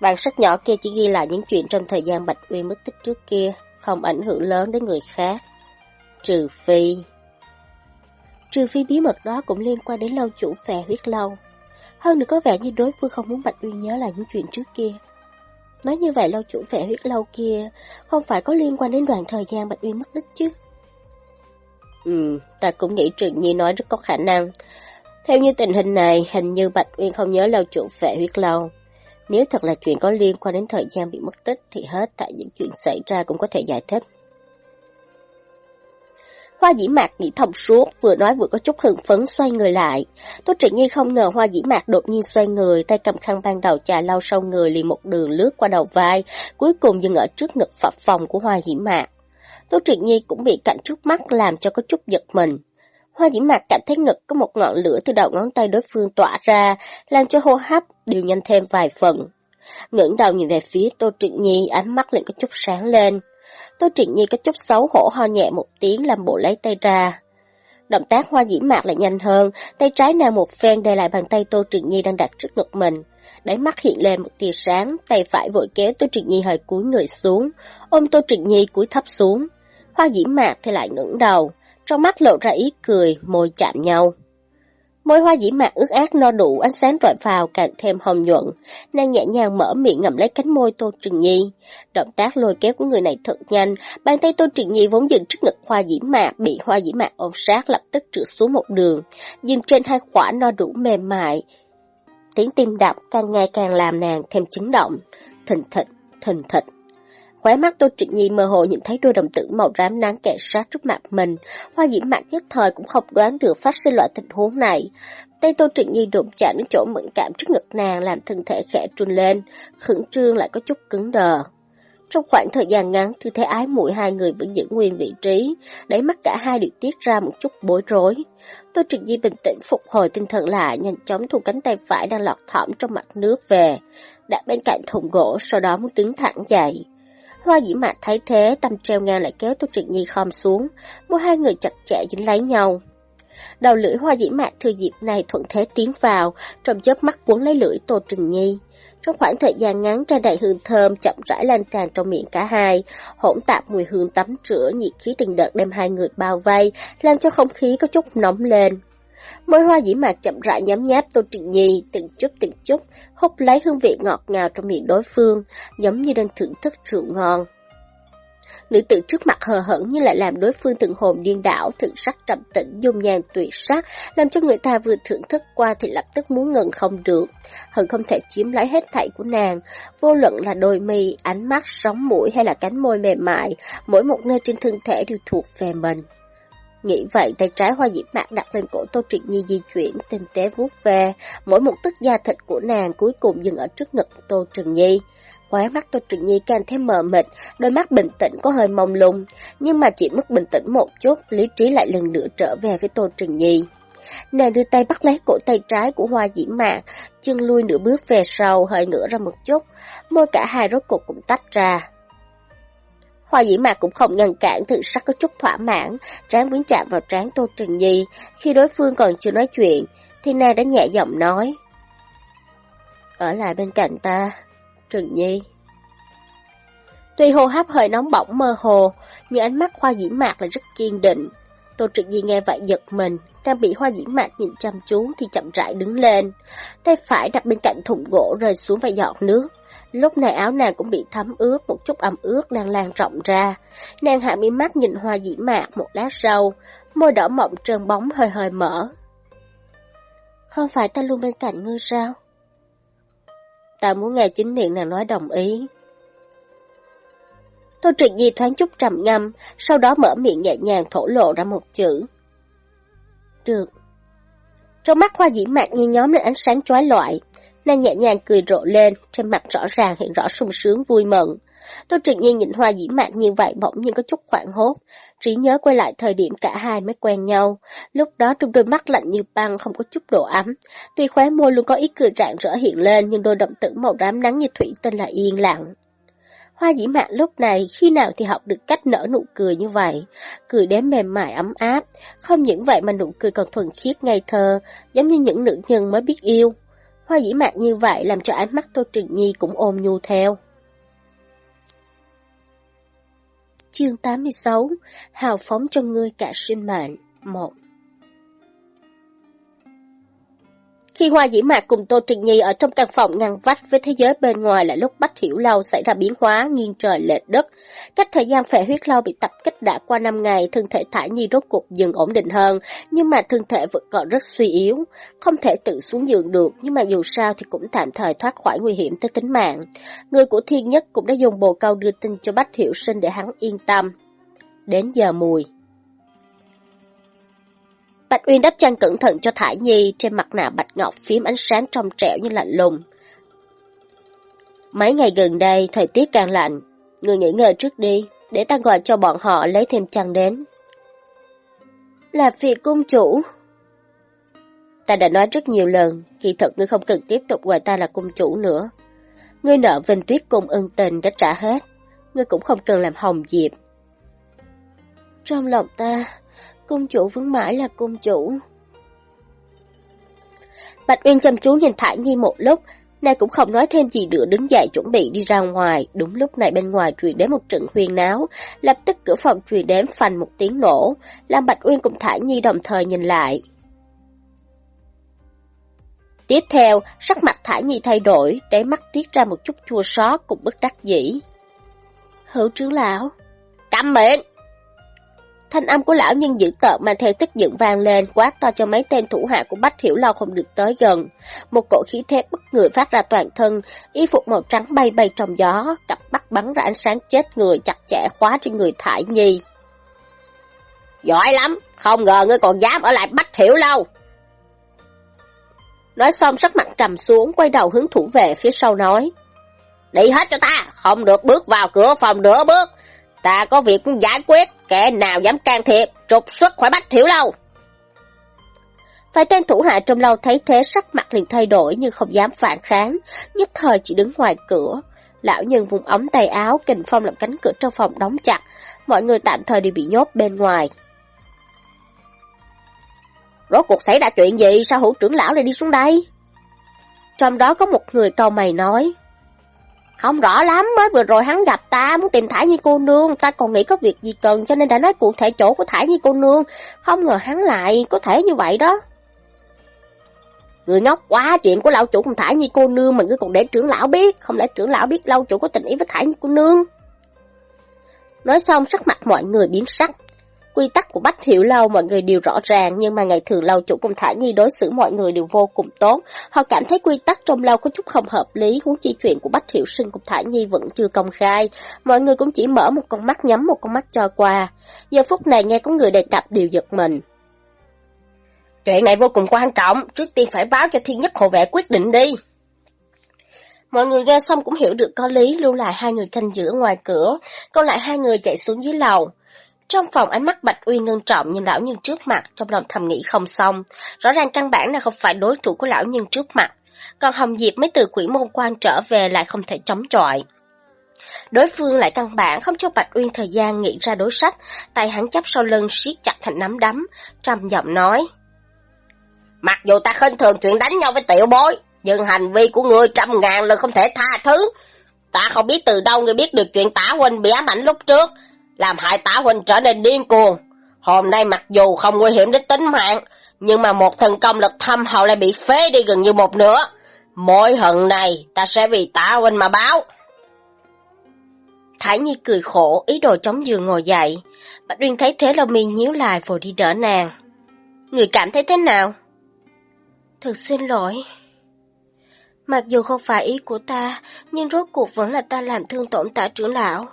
Bản sách nhỏ kia chỉ ghi lại những chuyện trong thời gian Bạch Uyên mất tích trước kia, không ảnh hưởng lớn đến người khác. Trừ phi... Trừ phi bí mật đó cũng liên quan đến lâu chủ phè huyết lâu. Hơn nữa có vẻ như đối phương không muốn Bạch Uyên nhớ lại những chuyện trước kia. Nói như vậy lâu chủ phè huyết lâu kia không phải có liên quan đến đoạn thời gian Bạch Uyên mất tích chứ? Ừ, ta cũng nghĩ Trừng Nhi nói rất có khả năng. Theo như tình hình này, hình như Bạch Uyên không nhớ lâu chủ phệ huyết lâu. Nếu thật là chuyện có liên quan đến thời gian bị mất tích thì hết tại những chuyện xảy ra cũng có thể giải thích. Hoa dĩ mạc nghĩ thông suốt, vừa nói vừa có chút hưng phấn xoay người lại. Tô Trịnh Nhi không ngờ hoa dĩ mạc đột nhiên xoay người, tay cầm khăn ban đầu trà lau sau người liền một đường lướt qua đầu vai, cuối cùng dừng ở trước ngực phập phòng của hoa dĩ mạc. Tô Trịnh Nhi cũng bị cạnh trước mắt làm cho có chút giật mình. Hoa dĩ mạc cảm thấy ngực có một ngọn lửa từ đầu ngón tay đối phương tỏa ra, làm cho hô hấp đều nhanh thêm vài phần. ngẩng đầu nhìn về phía Tô Trịnh Nhi, ánh mắt liền có chút sáng lên. Tô Trịnh Nhi có chút xấu hổ ho nhẹ một tiếng làm bộ lấy tay ra. Động tác hoa dĩ mạc lại nhanh hơn, tay trái nào một phen đè lại bàn tay Tô Trịnh Nhi đang đặt trước ngực mình. Đáy mắt hiện lên một tia sáng, tay phải vội kéo Tô Trịnh Nhi hơi cúi người xuống, ôm Tô Trịnh Nhi cúi thấp xuống. Hoa dĩ mạc thì lại ngẩng đầu, trong mắt lộ ra ý cười, môi chạm nhau. Môi hoa dĩ mạc ướt át no đủ, ánh sáng rọi vào càng thêm hồng nhuận. Nàng nhẹ nhàng mở miệng ngậm lấy cánh môi Tô Trừng Nhi. Động tác lôi kéo của người này thật nhanh, bàn tay Tô Trừng Nhi vốn dừng trước ngực hoa dĩ mạc, bị hoa dĩ mạc ôm sát lập tức trượt xuống một đường, dừng trên hai khỏa no đủ mềm mại. Tiếng tim đập càng ngày càng làm nàng thêm chấn động, thình thịch, thình thịch. Khóe mắt Tô Trịnh Nhi mơ hồ nhìn thấy đôi đồng tử màu rám nắng kẹt sát trước mặt mình. Hoa diễm mặt nhất thời cũng không đoán được phát sinh loại tình huống này. Tay Tô Trịnh Nhi đụng chạm đến chỗ mẫn cảm trước ngực nàng làm thân thể khẽ trùn lên, khẩn trương lại có chút cứng đờ. Trong khoảng thời gian ngắn, thư thế ái muội hai người vẫn giữ nguyên vị trí, đẩy mắt cả hai đều tiết ra một chút bối rối. Tô Trịnh Nhi bình tĩnh phục hồi tinh thần lại, nhanh chóng thu cánh tay phải đang lọt thỏm trong mặt nước về, đặt bên cạnh thùng gỗ, sau đó muốn đứng thẳng dậy. Hoa dĩ mạc thấy thế, tâm treo ngang lại kéo Tô Trịnh Nhi khom xuống, mua hai người chặt chẽ dính lấy nhau. Đầu lưỡi hoa dĩ mạc thừa dịp này thuận thế tiến vào, trong chớp mắt cuốn lấy lưỡi Tô Trịnh Nhi. Trong khoảng thời gian ngắn ra đầy hương thơm chậm rãi lan tràn trong miệng cả hai, hỗn tạp mùi hương tắm rửa nhiệt khí từng đợt đem hai người bao vây, làm cho không khí có chút nóng lên. Môi hoa dĩ mạc chậm rãi nhắm nháp Tô Trịnh Nhi, từng chút từng chút, hút lấy hương vị ngọt ngào trong miệng đối phương, giống như đang thưởng thức rượu ngon. Nữ tử trước mặt hờ hững nhưng lại làm đối phương từng hồn điên đảo, thượng sắc trầm tĩnh, dung nhan tuyệt sắc, làm cho người ta vừa thưởng thức qua thì lập tức muốn ngừng không được. Hận không thể chiếm lấy hết thảy của nàng, vô luận là đôi mi, ánh mắt, sóng mũi hay là cánh môi mềm mại, mỗi một nơi trên thân thể đều thuộc về mình. Nghĩ vậy, tay trái hoa diễm mạc đặt lên cổ Tô Trịnh Nhi di chuyển, tinh tế vuốt về, mỗi một tức da thịt của nàng cuối cùng dừng ở trước ngực Tô Trừng Nhi. Khóe mắt Tô Trừng Nhi càng thêm mờ mịt, đôi mắt bình tĩnh có hơi mông lung, nhưng mà chỉ mất bình tĩnh một chút, lý trí lại lần nữa trở về với Tô Trừng Nhi. Nàng đưa tay bắt lấy cổ tay trái của hoa diễm mạc, chân lui nửa bước về sau, hơi ngửa ra một chút, môi cả hai rốt cục cũng tách ra. Hoa dĩ mạc cũng không ngăn cản thử sắc có chút thỏa mãn, trán quyến chạm vào trán Tô Trừng Nhi. Khi đối phương còn chưa nói chuyện, thì nàng đã nhẹ giọng nói. Ở lại bên cạnh ta, Trừng Nhi. Tuy hô hấp hơi nóng bỏng mơ hồ, nhưng ánh mắt hoa dĩ mạc là rất kiên định. Tô Trực Nhi nghe vậy giật mình, đang bị hoa dĩ mạc nhìn chăm chú thì chậm rãi đứng lên. Tay phải đặt bên cạnh thùng gỗ rơi xuống vài giọt nước. Lúc này áo nàng cũng bị thấm ướt, một chút ẩm ướt đang lan rộng ra. Nàng hạ mi mắt nhìn hoa dĩ mạc một lát sau, môi đỏ mọng trơn bóng hơi hơi mở. Không phải ta luôn bên cạnh ngươi sao? Ta muốn nghe chính miệng nàng nói đồng ý. Tô Trịnh Nhi thoáng chút trầm ngâm, sau đó mở miệng nhẹ nhàng thổ lộ ra một chữ. Được. Trong mắt hoa dĩ mạc như nhóm lên ánh sáng chói lọi, nàng nhẹ nhàng cười rộ lên, trên mặt rõ ràng hiện rõ sung sướng vui mừng. Tô Trịnh Nhi nhìn hoa dĩ mạc như vậy bỗng nhiên có chút khoảng hốt, trí nhớ quay lại thời điểm cả hai mới quen nhau. Lúc đó trong đôi mắt lạnh như băng không có chút độ ấm, tuy khóe môi luôn có ý cười rạng rỡ hiện lên nhưng đôi động tử màu đám nắng như thủy tinh là yên lặng. Hoa dĩ mạn lúc này khi nào thì học được cách nở nụ cười như vậy, cười đến mềm mại ấm áp, không những vậy mà nụ cười còn thuần khiết ngây thơ, giống như những nữ nhân mới biết yêu. Hoa dĩ mạc như vậy làm cho ánh mắt Tô Trừng Nhi cũng ôm nhu theo. Chương 86 Hào phóng cho ngươi cả sinh mệnh 1 Khi Hoa Dĩ Mạc cùng Tô Trinh Nhi ở trong căn phòng ngăn vách với thế giới bên ngoài là lúc Bách Hiểu Lâu xảy ra biến hóa nghiêng trời lệch đất. Cách thời gian phệ huyết lâu bị tập kích đã qua 5 ngày, thân thể Thải Nhi rốt cuộc dần ổn định hơn, nhưng mà thân thể vẫn còn rất suy yếu, không thể tự xuống giường được, nhưng mà dù sao thì cũng tạm thời thoát khỏi nguy hiểm tới tính mạng. Người của Thiên Nhất cũng đã dùng bồ câu đưa tin cho Bách Hiểu Sinh để hắn yên tâm. Đến giờ mùi. Bạch Uyên đắp chăn cẩn thận cho Thải Nhi, trên mặt nạ bạch ngọc phím ánh sáng trong trẻo như lạnh lùng. Mấy ngày gần đây, thời tiết càng lạnh, người nghỉ ngơi trước đi, để ta gọi cho bọn họ lấy thêm chăn đến. Là việc cung chủ. Ta đã nói rất nhiều lần, kỳ thật ngươi không cần tiếp tục gọi ta là cung chủ nữa. Ngươi nợ Vinh Tuyết cùng ân tình đã trả hết, ngươi cũng không cần làm hồng diệp. Trong lòng ta, Cung chủ vẫn mãi là cung chủ. Bạch Uyên chăm chú nhìn Thải Nhi một lúc, nàng cũng không nói thêm gì nữa đứng dậy chuẩn bị đi ra ngoài. Đúng lúc này bên ngoài truyền đến một trận huyền náo, lập tức cửa phòng truyền đến phành một tiếng nổ, làm Bạch Uyên cùng Thải Nhi đồng thời nhìn lại. Tiếp theo, sắc mặt Thải Nhi thay đổi, đáy mắt tiết ra một chút chua xót cùng bất đắc dĩ. Hữu trưởng lão, câm miệng! Thanh âm của lão nhân dữ tợn mà theo tức giận vang lên, quát to cho mấy tên thủ hạ của Bách Hiểu Lâu không được tới gần. Một cổ khí thế bất người phát ra toàn thân, y phục màu trắng bay bay trong gió, cặp mắt bắn ra ánh sáng chết người chặt chẽ khóa trên người Thải Nhi. Giỏi lắm, không ngờ ngươi còn dám ở lại Bách Hiểu Lâu. Nói xong sắc mặt trầm xuống, quay đầu hướng thủ về phía sau nói. Đi hết cho ta, không được bước vào cửa phòng nửa bước, Ta có việc giải quyết, kẻ nào dám can thiệp, trục xuất khỏi bách thiểu lâu. Vài tên thủ hạ trong lâu thấy thế sắc mặt liền thay đổi nhưng không dám phản kháng, nhất thời chỉ đứng ngoài cửa. Lão nhân vùng ống tay áo, kình phong làm cánh cửa trong phòng đóng chặt, mọi người tạm thời đều bị nhốt bên ngoài. Rốt cuộc xảy ra chuyện gì, sao hữu trưởng lão lại đi xuống đây? Trong đó có một người câu mày nói, không rõ lắm, mới vừa rồi hắn gặp ta, muốn tìm Thải Nhi cô nương, ta còn nghĩ có việc gì cần cho nên đã nói cụ thể chỗ của Thải Nhi cô nương, không ngờ hắn lại có thể như vậy đó. Người ngốc quá, chuyện của lão chủ cùng Thải Nhi cô nương mà ngươi còn để trưởng lão biết, không lẽ trưởng lão biết lão chủ có tình ý với Thải Nhi cô nương. Nói xong sắc mặt mọi người biến sắc, Quy tắc của Bách Hiểu Lâu mọi người đều rõ ràng, nhưng mà ngày thường lâu chủ cùng Thải Nhi đối xử mọi người đều vô cùng tốt. Họ cảm thấy quy tắc trong lâu có chút không hợp lý, huống chi chuyện của Bách Hiểu Sinh cùng Thải Nhi vẫn chưa công khai. Mọi người cũng chỉ mở một con mắt nhắm một con mắt cho qua. Giờ phút này nghe có người đề cập đều giật mình. Chuyện này vô cùng quan trọng, trước tiên phải báo cho thiên nhất hộ vệ quyết định đi. Mọi người nghe xong cũng hiểu được có lý, lưu lại hai người canh giữ ngoài cửa, còn lại hai người chạy xuống dưới lầu. Trong phòng ánh mắt Bạch Uy ngưng trọng nhìn lão nhân trước mặt, trong lòng thầm nghĩ không xong. Rõ ràng căn bản là không phải đối thủ của lão nhân trước mặt. Còn Hồng Diệp mới từ quỷ môn quan trở về lại không thể chống chọi. Đối phương lại căn bản không cho Bạch Uyên thời gian nghĩ ra đối sách, tay hắn chấp sau lưng siết chặt thành nắm đấm, trầm giọng nói. Mặc dù ta khinh thường chuyện đánh nhau với tiểu bối, nhưng hành vi của ngươi trăm ngàn lần không thể tha thứ. Ta không biết từ đâu ngươi biết được chuyện tả huynh bị ám ảnh lúc trước, làm hại tả huynh trở nên điên cuồng. Hôm nay mặc dù không nguy hiểm đến tính mạng, nhưng mà một thần công lực thâm hậu lại bị phế đi gần như một nửa. Mỗi hận này ta sẽ vì tả huynh mà báo. Thái Nhi cười khổ, ý đồ chống giường ngồi dậy. Bạch Uyên thấy thế là mi nhíu lại vội đi đỡ nàng. Người cảm thấy thế nào? Thật xin lỗi. Mặc dù không phải ý của ta, nhưng rốt cuộc vẫn là ta làm thương tổn tả trưởng lão.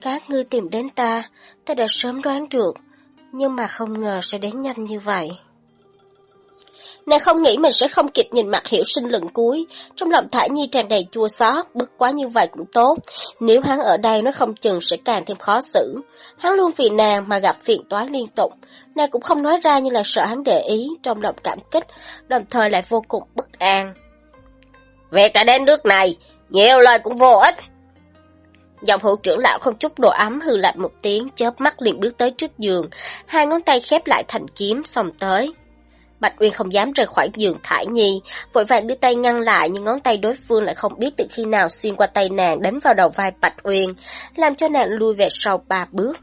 Các ngươi tìm đến ta, ta đã sớm đoán được, nhưng mà không ngờ sẽ đến nhanh như vậy. Nàng không nghĩ mình sẽ không kịp nhìn mặt hiểu sinh lần cuối, trong lòng Thải Nhi tràn đầy chua xót, bất quá như vậy cũng tốt, nếu hắn ở đây nó không chừng sẽ càng thêm khó xử. Hắn luôn vì nàng mà gặp phiền toái liên tục, nàng cũng không nói ra như là sợ hắn để ý, trong lòng cảm kích, đồng thời lại vô cùng bất an. Việc đã đến nước này, nhiều lời cũng vô ích. Dòng hữu trưởng lão không chút độ ấm hư lạnh một tiếng, chớp mắt liền bước tới trước giường, hai ngón tay khép lại thành kiếm, xong tới. Bạch Uyên không dám rời khỏi giường Thải Nhi, vội vàng đưa tay ngăn lại nhưng ngón tay đối phương lại không biết từ khi nào xuyên qua tay nàng đánh vào đầu vai Bạch Uyên, làm cho nàng lui về sau ba bước.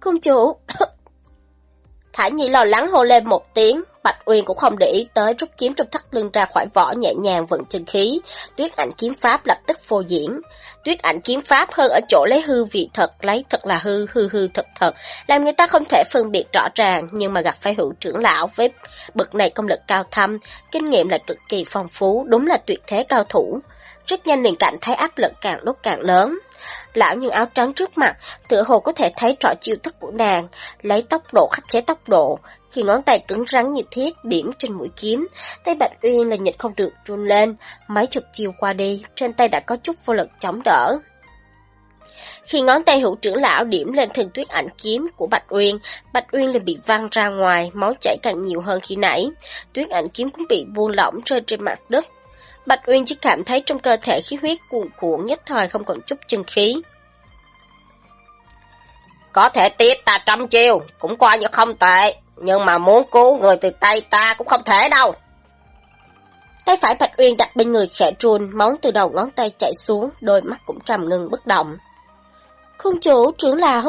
Công chủ! Thải Nhi lo lắng hô lên một tiếng, Bạch Uyên cũng không để ý tới rút kiếm trong thắt lưng ra khỏi vỏ nhẹ nhàng vận chân khí, tuyết ảnh kiếm pháp lập tức phô diễn. Tuyết ảnh kiếm pháp hơn ở chỗ lấy hư vị thật, lấy thật là hư, hư hư thật thật, làm người ta không thể phân biệt rõ ràng, nhưng mà gặp phải hữu trưởng lão với bậc này công lực cao thâm, kinh nghiệm lại cực kỳ phong phú, đúng là tuyệt thế cao thủ. Rất nhanh liền cảm thấy áp lực càng lúc càng lớn. Lão nhân áo trắng trước mặt, tựa hồ có thể thấy rõ chiêu thức của nàng, lấy tốc độ khắc chế tốc độ, khi ngón tay cứng rắn như thiết điểm trên mũi kiếm, tay Bạch Uyên là nhịn không được run lên, mấy chục chiều qua đi, trên tay đã có chút vô lực chống đỡ. Khi ngón tay hữu trưởng lão điểm lên thần tuyết ảnh kiếm của Bạch Uyên, Bạch Uyên liền bị văng ra ngoài, máu chảy càng nhiều hơn khi nãy. Tuyết ảnh kiếm cũng bị buông lỏng rơi trên mặt đất. Bạch Uyên chỉ cảm thấy trong cơ thể khí huyết cuồn cuộn nhất thời không còn chút chân khí. Có thể tiếp ta trăm chiêu, cũng coi như không tệ, nhưng mà muốn cứu người từ tay ta cũng không thể đâu. Tay phải Bạch Uyên đặt bên người khẽ run, máu từ đầu ngón tay chạy xuống, đôi mắt cũng trầm ngưng bất động. Không chủ, trưởng lão,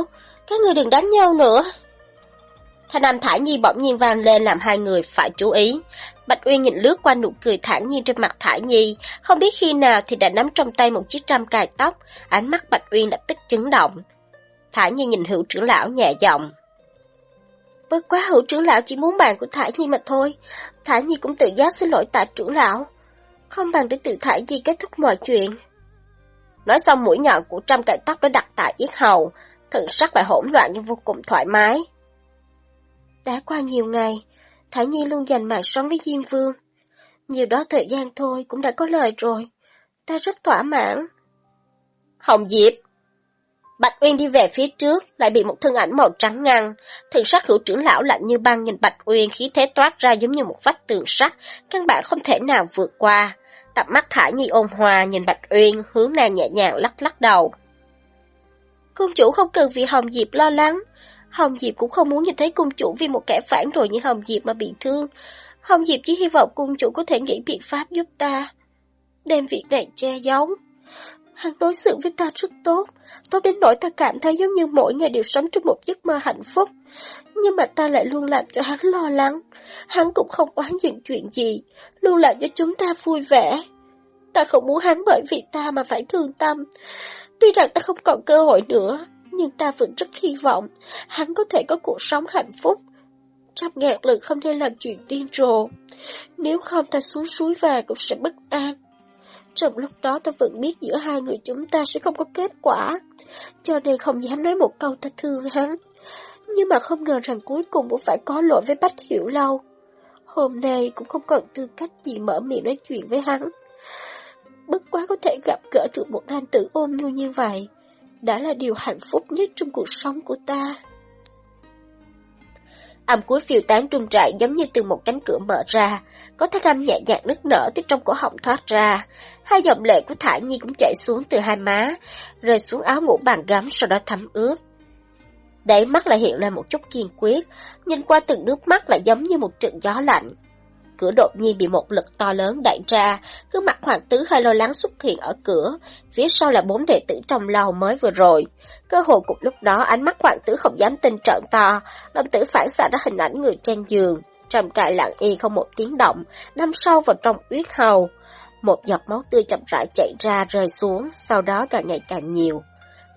các người đừng đánh nhau nữa. Thanh âm Thả Nhi bỗng nhiên vang lên làm hai người phải chú ý. Bạch Uyên nhìn lướt qua nụ cười thản nhiên trên mặt Thả Nhi, không biết khi nào thì đã nắm trong tay một chiếc trăm cài tóc, ánh mắt Bạch Uyên lập tức chấn động. Thả Nhi nhìn hữu trưởng lão nhẹ giọng. Bất quá hữu trưởng lão chỉ muốn bàn của Thả Nhi mà thôi, Thả Nhi cũng tự giác xin lỗi tạ trưởng lão, không bằng để tự Thả Nhi kết thúc mọi chuyện. Nói xong mũi nhọn của trăm cài tóc đã đặt tại yết hầu, thần sắc lại hỗn loạn nhưng vô cùng thoải mái. Đã qua nhiều ngày, Thả Nhi luôn dành mạng sống với Diêm Vương. Nhiều đó thời gian thôi cũng đã có lời rồi. Ta rất thỏa mãn. Hồng Diệp Bạch Uyên đi về phía trước, lại bị một thân ảnh màu trắng ngăn. Thần sắc hữu trưởng lão lạnh như băng nhìn Bạch Uyên khí thế toát ra giống như một vách tường sắt, căn bản không thể nào vượt qua. Tập mắt Thả Nhi ôn hòa nhìn Bạch Uyên, hướng nàng nhẹ nhàng lắc lắc đầu. Công chủ không cần vì Hồng Diệp lo lắng. Hồng Diệp cũng không muốn nhìn thấy cung chủ vì một kẻ phản rồi như Hồng Diệp mà bị thương. Hồng Diệp chỉ hy vọng cung chủ có thể nghĩ biện pháp giúp ta. Đem việc này che giấu. Hắn đối xử với ta rất tốt, tốt đến nỗi ta cảm thấy giống như mỗi ngày đều sống trong một giấc mơ hạnh phúc. Nhưng mà ta lại luôn làm cho hắn lo lắng. Hắn cũng không oán giận chuyện gì, luôn làm cho chúng ta vui vẻ. Ta không muốn hắn bởi vì ta mà phải thương tâm. Tuy rằng ta không còn cơ hội nữa, nhưng ta vẫn rất hy vọng hắn có thể có cuộc sống hạnh phúc. Trăm ngàn lần không nên làm chuyện điên rồ. Nếu không ta xuống suối vàng cũng sẽ bất an. Trong lúc đó ta vẫn biết giữa hai người chúng ta sẽ không có kết quả, cho nên không dám nói một câu ta thương hắn. Nhưng mà không ngờ rằng cuối cùng cũng phải có lỗi với Bách Hiểu Lâu. Hôm nay cũng không còn tư cách gì mở miệng nói chuyện với hắn. Bất quá có thể gặp gỡ được một nam tử ôm nhu như vậy, đã là điều hạnh phúc nhất trong cuộc sống của ta. Âm cuối phiêu tán trung trại giống như từ một cánh cửa mở ra, có thanh âm nhẹ nhàng nức nở từ trong cổ họng thoát ra. Hai dòng lệ của Thải Nhi cũng chảy xuống từ hai má, rơi xuống áo ngủ bàn gấm sau đó thấm ướt. Đáy mắt lại hiện lên một chút kiên quyết, nhìn qua từng nước mắt lại giống như một trận gió lạnh. Cửa đột nhiên bị một lực to lớn đẩy ra, gương mặt hoàng tứ hơi lo lắng xuất hiện ở cửa, phía sau là bốn đệ tử trong lầu mới vừa rồi. Cơ hội cùng lúc đó ánh mắt hoàng tứ không dám tin trợn to, lâm tử phản xạ ra hình ảnh người trên giường. Trầm cại lặng y không một tiếng động, đâm sâu vào trong uyết hầu. Một giọt máu tươi chậm rãi chảy ra rơi xuống, sau đó càng ngày càng nhiều.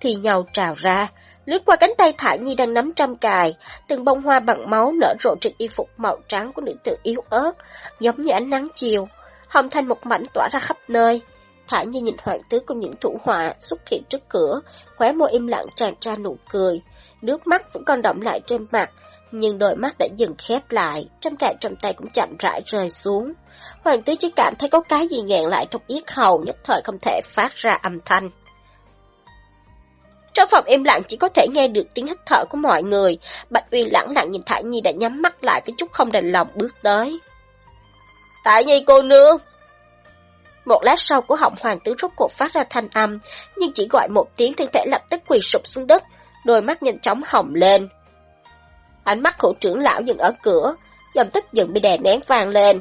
Thì nhau trào ra, lướt qua cánh tay Thải Nhi đang nắm trăm cài, từng bông hoa bằng máu nở rộ trên y phục màu trắng của nữ tử yếu ớt, giống như ánh nắng chiều, hồng thành một mảnh tỏa ra khắp nơi. Thải Nhi nhìn hoàng tứ cùng những thủ họa xuất hiện trước cửa, khóe môi im lặng tràn ra nụ cười, nước mắt vẫn còn đọng lại trên mặt, nhưng đôi mắt đã dừng khép lại, trăm cài trong tay cũng chậm rãi rơi xuống. Hoàng tứ chỉ cảm thấy có cái gì nghẹn lại trong yết hầu, nhất thời không thể phát ra âm thanh. Trong phòng im lặng chỉ có thể nghe được tiếng hít thở của mọi người. Bạch Uyên lặng lặng nhìn Thải Nhi đã nhắm mắt lại cái chút không đành lòng bước tới. Thải Nhi cô nương! Một lát sau của họng hoàng tử rốt cuộc phát ra thanh âm, nhưng chỉ gọi một tiếng thân thể lập tức quỳ sụp xuống đất, đôi mắt nhanh chóng hồng lên. Ánh mắt khổ trưởng lão dừng ở cửa, dòng tức giận bị đè nén vang lên.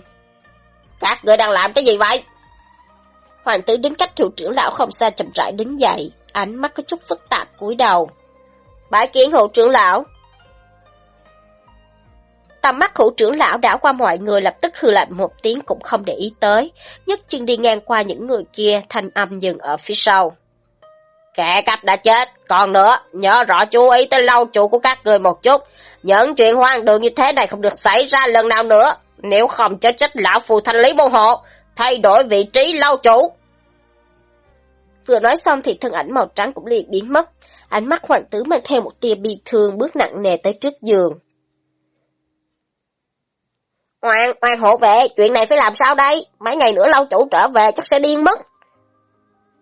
Các người đang làm cái gì vậy? Hoàng tử đứng cách thủ trưởng lão không xa chậm rãi đứng dậy ánh mắt có chút phức tạp cúi đầu. Bãi kiến hộ trưởng lão. Tầm mắt hữu trưởng lão đảo qua mọi người lập tức hư lạnh một tiếng cũng không để ý tới, nhất chân đi ngang qua những người kia, thanh âm dừng ở phía sau. Kẻ cách đã chết, còn nữa, nhớ rõ chú ý tới lâu chủ của các người một chút, những chuyện hoang đường như thế này không được xảy ra lần nào nữa, nếu không chết trách lão phù thanh lý môn hộ, thay đổi vị trí lâu chủ. Vừa nói xong thì thân ảnh màu trắng cũng liền biến mất. Ánh mắt hoàng tử mang theo một tia bi thương bước nặng nề tới trước giường. Hoàng, hoàng hộ vệ, chuyện này phải làm sao đây? Mấy ngày nữa lâu chủ trở về chắc sẽ điên mất.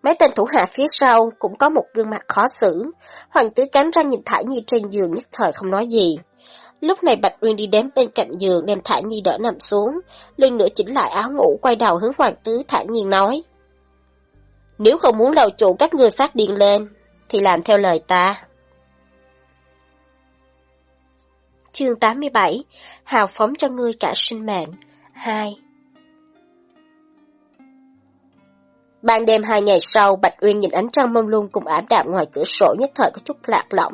Mấy tên thủ hạ phía sau cũng có một gương mặt khó xử. Hoàng tử cắn ra nhìn Thải Nhi trên giường nhất thời không nói gì. Lúc này Bạch Uyên đi đến bên cạnh giường đem Thải Nhi đỡ nằm xuống, lưng nữa chỉnh lại áo ngủ quay đầu hướng hoàng tử thả nhi nói. Nếu không muốn lầu chủ các người phát điện lên, thì làm theo lời ta. Chương 87 Hào phóng cho ngươi cả sinh mệnh 2 Ban đêm hai ngày sau, Bạch Uyên nhìn ánh trăng mông lung cùng ảm đạm ngoài cửa sổ nhất thời có chút lạc lõng.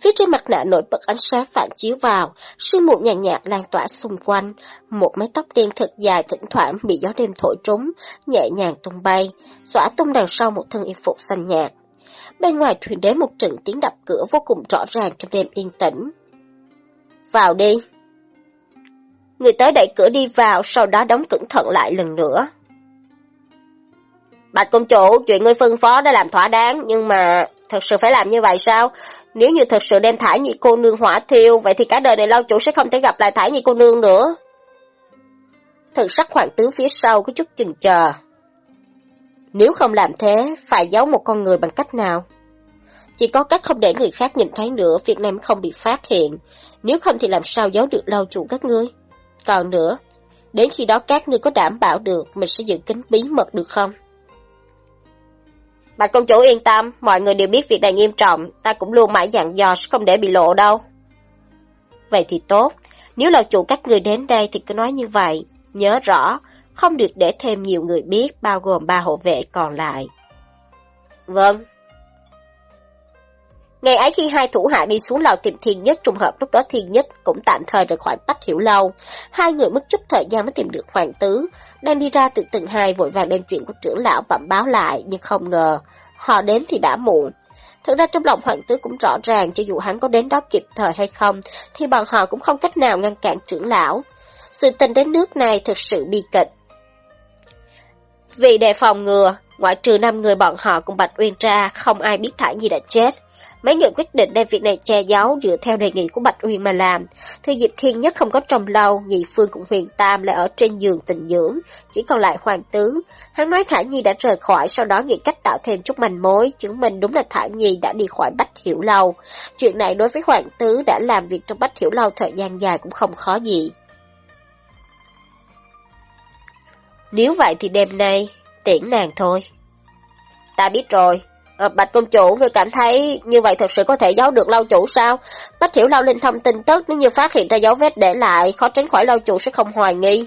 Phía trên mặt nạ nổi bật ánh sáng phản chiếu vào, sương mù nhàn nhạt, nhạt lan tỏa xung quanh. Một mái tóc đen thật dài thỉnh thoảng bị gió đêm thổi trúng, nhẹ nhàng tung bay, xõa tung đằng sau một thân y phục xanh nhạt. Bên ngoài truyền đến một trận tiếng đập cửa vô cùng rõ ràng trong đêm yên tĩnh. Vào đi. Người tới đẩy cửa đi vào, sau đó đóng cẩn thận lại lần nữa. Bạch công chủ, chuyện ngươi phân phó đã làm thỏa đáng, nhưng mà thật sự phải làm như vậy sao? Nếu như thật sự đem thải nhị cô nương hỏa thiêu, vậy thì cả đời này lao chủ sẽ không thể gặp lại thải nhị cô nương nữa. Thần sắc hoàng tướng phía sau có chút chừng chờ. Nếu không làm thế, phải giấu một con người bằng cách nào? Chỉ có cách không để người khác nhìn thấy nữa, việc này không bị phát hiện. Nếu không thì làm sao giấu được lao chủ các ngươi? Còn nữa, đến khi đó các ngươi có đảm bảo được mình sẽ giữ kín bí mật được không? Bạch công chủ yên tâm, mọi người đều biết việc này nghiêm trọng, ta cũng luôn mãi dặn dò không để bị lộ đâu. Vậy thì tốt, nếu là chủ các người đến đây thì cứ nói như vậy, nhớ rõ, không được để thêm nhiều người biết, bao gồm ba hộ vệ còn lại. Vâng. Ngày ấy khi hai thủ hạ đi xuống lầu tìm thiên nhất trùng hợp lúc đó thiên nhất cũng tạm thời rời khỏi bách hiểu lâu. Hai người mất chút thời gian mới tìm được hoàng tứ. Đang đi ra từ tầng hai vội vàng đem chuyện của trưởng lão bẩm báo lại nhưng không ngờ. Họ đến thì đã muộn. Thực ra trong lòng hoàng tứ cũng rõ ràng cho dù hắn có đến đó kịp thời hay không thì bọn họ cũng không cách nào ngăn cản trưởng lão. Sự tình đến nước này thực sự bi kịch. Vì đề phòng ngừa, ngoại trừ năm người bọn họ cùng Bạch Uyên ra, không ai biết Thải Nhi đã chết. Mấy người quyết định đem việc này che giấu dựa theo đề nghị của Bạch Uyên mà làm. Thư Diệp Thiên Nhất không có trong lâu, Nhị Phương cùng Huyền Tam lại ở trên giường tình dưỡng, chỉ còn lại Hoàng Tứ. Hắn nói Thả Nhi đã rời khỏi, sau đó nghĩ cách tạo thêm chút manh mối, chứng minh đúng là Thả Nhi đã đi khỏi Bách Hiểu Lâu. Chuyện này đối với Hoàng Tứ đã làm việc trong Bách Hiểu Lâu thời gian dài cũng không khó gì. Nếu vậy thì đêm nay, tiễn nàng thôi. Ta biết rồi. Ờ, Bạch công chủ, người cảm thấy như vậy thật sự có thể giấu được lâu chủ sao? Bách hiểu lâu linh thông tin tức nếu như phát hiện ra dấu vết để lại, khó tránh khỏi lâu chủ sẽ không hoài nghi.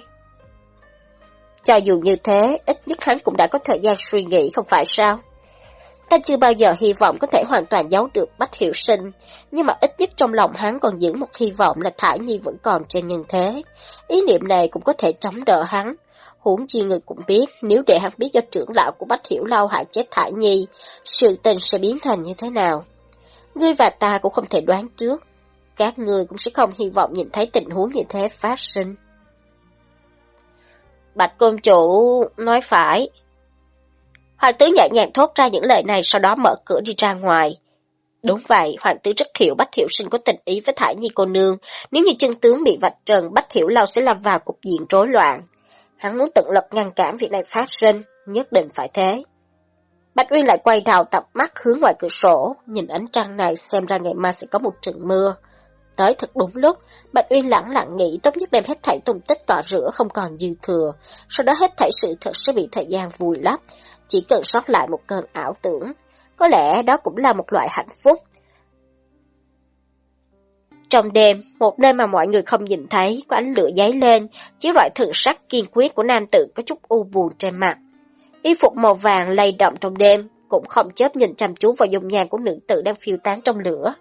Cho dù như thế, ít nhất hắn cũng đã có thời gian suy nghĩ không phải sao? Ta chưa bao giờ hy vọng có thể hoàn toàn giấu được Bách Hiểu Sinh, nhưng mà ít nhất trong lòng hắn còn giữ một hy vọng là Thải Nhi vẫn còn trên nhân thế. Ý niệm này cũng có thể chống đỡ hắn, Huống chi người cũng biết, nếu để hắn biết do trưởng lão của Bách Hiểu Lâu hại chết Thải Nhi, sự tình sẽ biến thành như thế nào. Ngươi và ta cũng không thể đoán trước, các người cũng sẽ không hy vọng nhìn thấy tình huống như thế phát sinh. Bạch Côn Chủ nói phải. Hoàng tứ nhẹ nhàng thốt ra những lời này sau đó mở cửa đi ra ngoài. Đúng vậy, hoàng tứ rất hiểu Bách Hiểu Sinh có tình ý với Thải Nhi cô nương. Nếu như chân tướng bị vạch trần, Bách Hiểu Lâu sẽ làm vào cục diện rối loạn. Hắn muốn tận lực ngăn cản việc này phát sinh, nhất định phải thế. Bạch Uyên lại quay đầu tập mắt hướng ngoài cửa sổ, nhìn ánh trăng này xem ra ngày mai sẽ có một trận mưa. Tới thật đúng lúc, Bạch Uyên lặng lặng nghĩ tốt nhất đem hết thảy tung tích cọ rửa không còn dư thừa, sau đó hết thảy sự thật sẽ bị thời gian vùi lấp, chỉ cần sót lại một cơn ảo tưởng. Có lẽ đó cũng là một loại hạnh phúc, trong đêm, một nơi mà mọi người không nhìn thấy, có ánh lửa giấy lên, chiếu rọi thường sắc kiên quyết của nam tử có chút u buồn trên mặt. Y phục màu vàng lay động trong đêm, cũng không chớp nhìn chăm chú vào dung nhan của nữ tử đang phiêu tán trong lửa.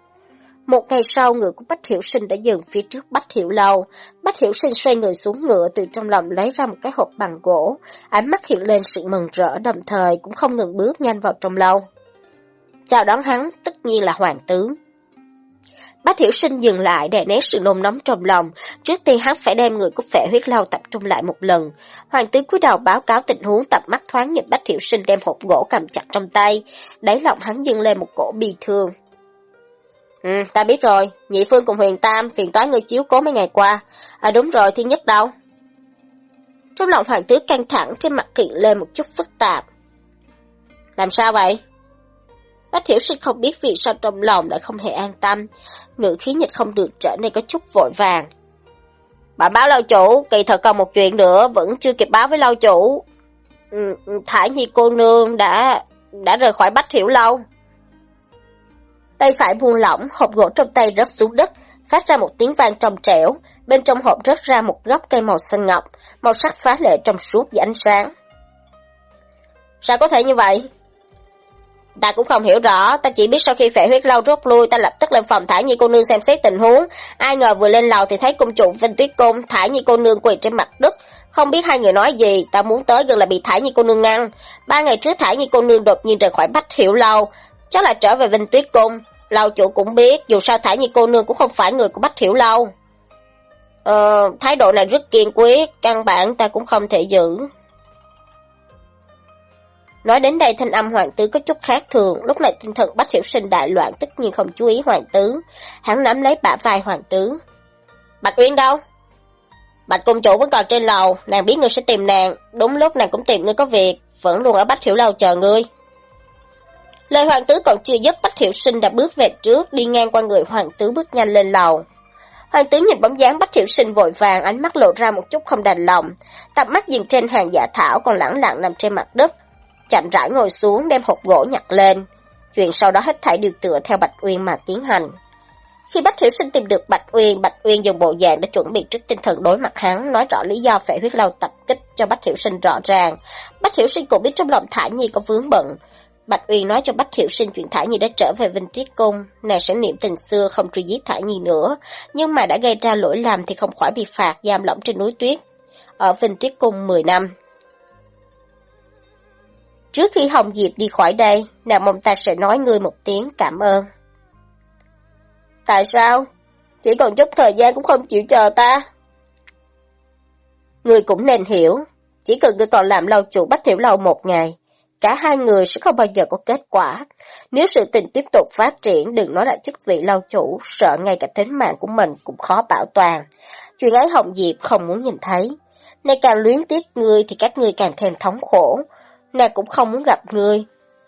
Một ngày sau, ngựa của Bách Hiểu Sinh đã dừng phía trước Bách Hiểu Lâu. Bách Hiểu Sinh xoay người xuống ngựa từ trong lòng lấy ra một cái hộp bằng gỗ. Ánh mắt hiện lên sự mừng rỡ đồng thời cũng không ngừng bước nhanh vào trong lâu. Chào đón hắn, tất nhiên là hoàng tướng. Bách Hiểu Sinh dừng lại để né sự nôn nóng trong lòng, trước tiên hắn phải đem người của phệ huyết lâu tập trung lại một lần. Hoàng tướng cúi đầu báo cáo tình huống tập mắt thoáng nhìn Bách Hiểu Sinh đem hộp gỗ cầm chặt trong tay, đáy lòng hắn dâng lên một cổ bi thương. Ừ, ta biết rồi, Nhị Phương cùng Huyền Tam phiền toái người chiếu cố mấy ngày qua. À đúng rồi, thiên nhất đâu? Trong lòng hoàng tướng căng thẳng trên mặt hiện lên một chút phức tạp. Làm sao vậy? Bách Hiểu Sinh không biết vì sao trong lòng lại không hề an tâm, ngữ khí nhịch không được trở nên có chút vội vàng. Bà báo lâu chủ, kỳ thật còn một chuyện nữa, vẫn chưa kịp báo với lâu chủ. Ừ, ừ Thả Nhi cô nương đã đã rời khỏi Bách Hiểu Lâu. Tay phải buông lỏng, hộp gỗ trong tay rớt xuống đất, phát ra một tiếng vang trong trẻo, bên trong hộp rớt ra một góc cây màu xanh ngọc, màu sắc phá lệ trong suốt và ánh sáng. Sao có thể như vậy? Ta cũng không hiểu rõ, ta chỉ biết sau khi phệ huyết lâu rút lui, ta lập tức lên phòng thả nhi cô nương xem xét tình huống. Ai ngờ vừa lên lầu thì thấy cung chủ Vinh Tuyết Cung, thả nhi cô nương quỳ trên mặt đất. Không biết hai người nói gì, ta muốn tới gần là bị thả nhi cô nương ngăn. Ba ngày trước thả nhi cô nương đột nhiên rời khỏi Bách Hiểu Lâu, chắc là trở về Vinh Tuyết Cung. Lâu chủ cũng biết, dù sao thả nhi cô nương cũng không phải người của Bách Hiểu Lâu. Ờ, thái độ này rất kiên quyết, căn bản ta cũng không thể giữ. Nói đến đây thanh âm hoàng tứ có chút khác thường, lúc này tinh thần bách hiểu sinh đại loạn tất nhiên không chú ý hoàng tứ. Hắn nắm lấy bả vai hoàng tứ. Bạch Uyên đâu? Bạch công chủ vẫn còn trên lầu, nàng biết ngươi sẽ tìm nàng, đúng lúc nàng cũng tìm ngươi có việc, vẫn luôn ở Bách Hiểu Lâu chờ ngươi. Lời hoàng tứ còn chưa dứt Bách Hiểu Sinh đã bước về trước, đi ngang qua người hoàng tứ bước nhanh lên lầu. Hoàng tứ nhìn bóng dáng Bách Hiểu Sinh vội vàng, ánh mắt lộ ra một chút không đành lòng, tập mắt dừng trên hàng giả thảo còn lẳng lặng nằm trên mặt đất, chậm rãi ngồi xuống đem hộp gỗ nhặt lên. Chuyện sau đó hết thảy đều tựa theo Bạch Uyên mà tiến hành. Khi Bách Hiểu Sinh tìm được Bạch Uyên, Bạch Uyên dùng bộ dạng đã chuẩn bị trước tinh thần đối mặt hắn, nói rõ lý do phệ huyết lâu tập kích cho Bách Hiểu Sinh rõ ràng. Bách Hiểu Sinh cũng biết trong lòng Thả Nhi có vướng bận. Bạch Uyên nói cho Bách Hiểu Sinh chuyện Thả Nhi đã trở về Vinh Tuyết Cung, nàng sẽ niệm tình xưa không truy giết Thả Nhi nữa, nhưng mà đã gây ra lỗi lầm thì không khỏi bị phạt giam lỏng trên núi tuyết. Ở Vinh Tuyết Cung 10 năm, Trước khi Hồng Diệp đi khỏi đây, nàng mong ta sẽ nói ngươi một tiếng cảm ơn. Tại sao? Chỉ còn chút thời gian cũng không chịu chờ ta. Ngươi cũng nên hiểu, chỉ cần ngươi còn làm lâu chủ bách hiểu lâu một ngày, Cả hai người sẽ không bao giờ có kết quả. Nếu sự tình tiếp tục phát triển, đừng nói là chức vị lâu chủ, sợ ngay cả tính mạng của mình cũng khó bảo toàn. Chuyện ấy Hồng Diệp không muốn nhìn thấy. Nay càng luyến tiếc ngươi thì các ngươi càng thêm thống khổ. Nàng cũng không muốn gặp ngươi.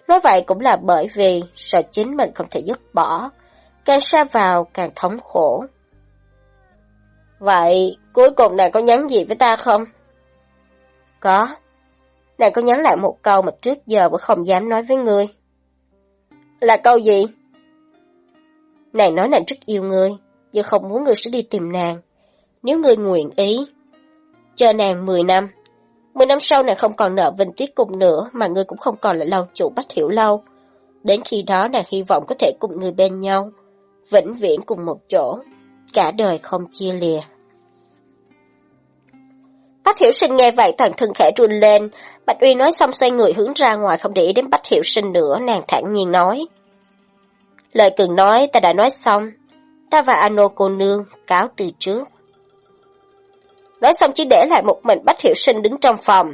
Nói vậy cũng là bởi vì sợ chính mình không thể dứt bỏ. Càng xa vào càng thống khổ. Vậy, cuối cùng nàng có nhắn gì với ta không? Có. Nàng có nhắn lại một câu mà trước giờ vẫn không dám nói với ngươi. Là câu gì? Nàng nói nàng rất yêu ngươi, nhưng không muốn ngươi sẽ đi tìm nàng. Nếu ngươi nguyện ý, chờ nàng 10 năm. 10 năm sau nàng không còn nợ Vinh Tuyết cùng nữa mà ngươi cũng không còn là lâu chủ Bách Hiểu Lâu. Đến khi đó nàng hy vọng có thể cùng người bên nhau, vĩnh viễn cùng một chỗ, cả đời không chia lìa. Bách Hiểu Sinh nghe vậy toàn thân khẽ run lên, Bạch Uy nói xong xoay người hướng ra ngoài không để ý đến Bách Hiểu Sinh nữa, nàng thản nhiên nói. Lời cường nói ta đã nói xong, ta và Ano cô nương cáo từ trước. Nói xong chỉ để lại một mình Bách Hiểu Sinh đứng trong phòng.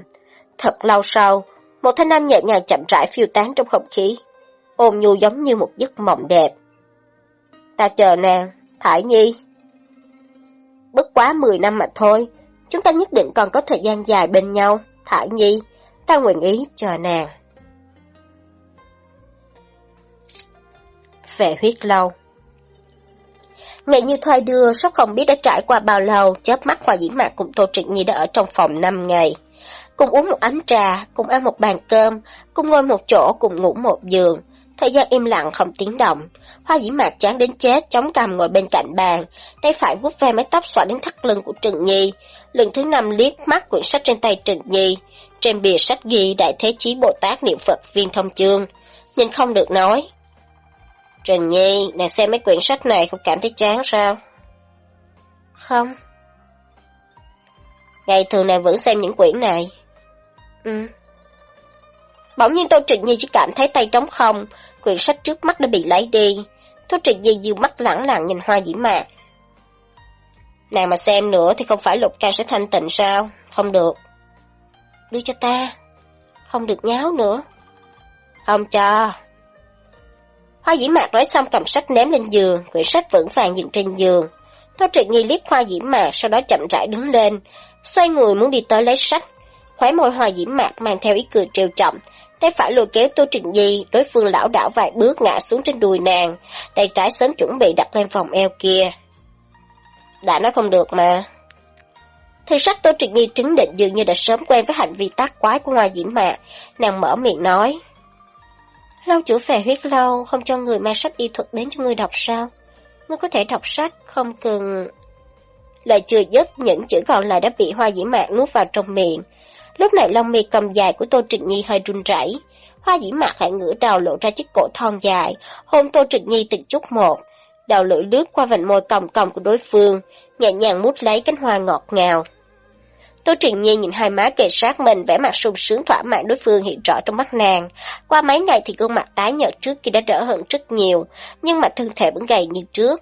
Thật lâu sau, một thanh nam nhẹ nhàng chậm rãi phiêu tán trong không khí, ôm nhu giống như một giấc mộng đẹp. Ta chờ nàng, Thải Nhi. Bất quá 10 năm mà thôi, chúng ta nhất định còn có thời gian dài bên nhau, Thải Nhi, ta nguyện ý chờ nàng. Về huyết lâu Ngày như thoai đưa, sắp không biết đã trải qua bao lâu, chớp mắt Hoa diễm Mạc cùng Tô Trịnh Nhi đã ở trong phòng 5 ngày. Cùng uống một ánh trà, cùng ăn một bàn cơm, cùng ngồi một chỗ, cùng ngủ một giường. Thời gian im lặng không tiếng động. Hoa Dĩ Mạc chán đến chết, chống cằm ngồi bên cạnh bàn, tay phải vuốt ve mái tóc xõa đến thắt lưng của Trừng Nhi. Lần thứ năm liếc mắt quyển sách trên tay Trừng Nhi. Trên bìa sách ghi Đại Thế Chí Bồ Tát Niệm Phật Viên Thông Chương. Nhìn không được nói, Trần Nhi, nàng xem mấy quyển sách này không cảm thấy chán sao? Không. Ngày thường nàng vẫn xem những quyển này. Ừ. Bỗng nhiên Tô Trịnh Nhi chỉ cảm thấy tay trống không, quyển sách trước mắt đã bị lấy đi. Tô Trịnh Nhi dư mắt lẳng lặng nhìn hoa dĩ mạc. Nàng mà xem nữa thì không phải lục ca sẽ thanh tịnh sao? Không được. Đưa cho ta. Không được nháo nữa. Không cho. Hoa dĩ mạc nói xong cầm sách ném lên giường, quyển sách vững vàng dựng trên giường. Tô Triệt Nhi liếc hoa dĩ mạc, sau đó chậm rãi đứng lên, xoay người muốn đi tới lấy sách. Khóe môi hoa dĩ mạc mang theo ý cười trêu chậm, tay phải lùi kéo Tô Trịnh Nhi, đối phương lão đảo vài bước ngã xuống trên đùi nàng, tay trái sớm chuẩn bị đặt lên vòng eo kia. Đã nói không được mà. Thư sách Tô Trịnh Nhi trứng định dường như đã sớm quen với hành vi tác quái của Hoa Diễm Mạc, nàng mở miệng nói. Lâu chủ về huyết lâu không cho người mang sách y thuật đến cho người đọc sao? Ngươi có thể đọc sách, không cần... Lời chưa dứt, những chữ còn lại đã bị hoa dĩ mạc nuốt vào trong miệng. Lúc này lông mi cầm dài của Tô Trịnh Nhi hơi run rẩy. Hoa dĩ mạc lại ngửa đầu lộ ra chiếc cổ thon dài, hôn Tô Trịnh Nhi từng chút một. Đầu lưỡi lướt qua vành môi còng còng của đối phương, nhẹ nhàng mút lấy cánh hoa ngọt ngào. Tô Trình Nhi nhìn hai má kề sát mình, vẻ mặt sung sướng thỏa mãn đối phương hiện rõ trong mắt nàng. Qua mấy ngày thì gương mặt tái nhợt trước kia đã đỡ hơn rất nhiều, nhưng mà thân thể vẫn gầy như trước.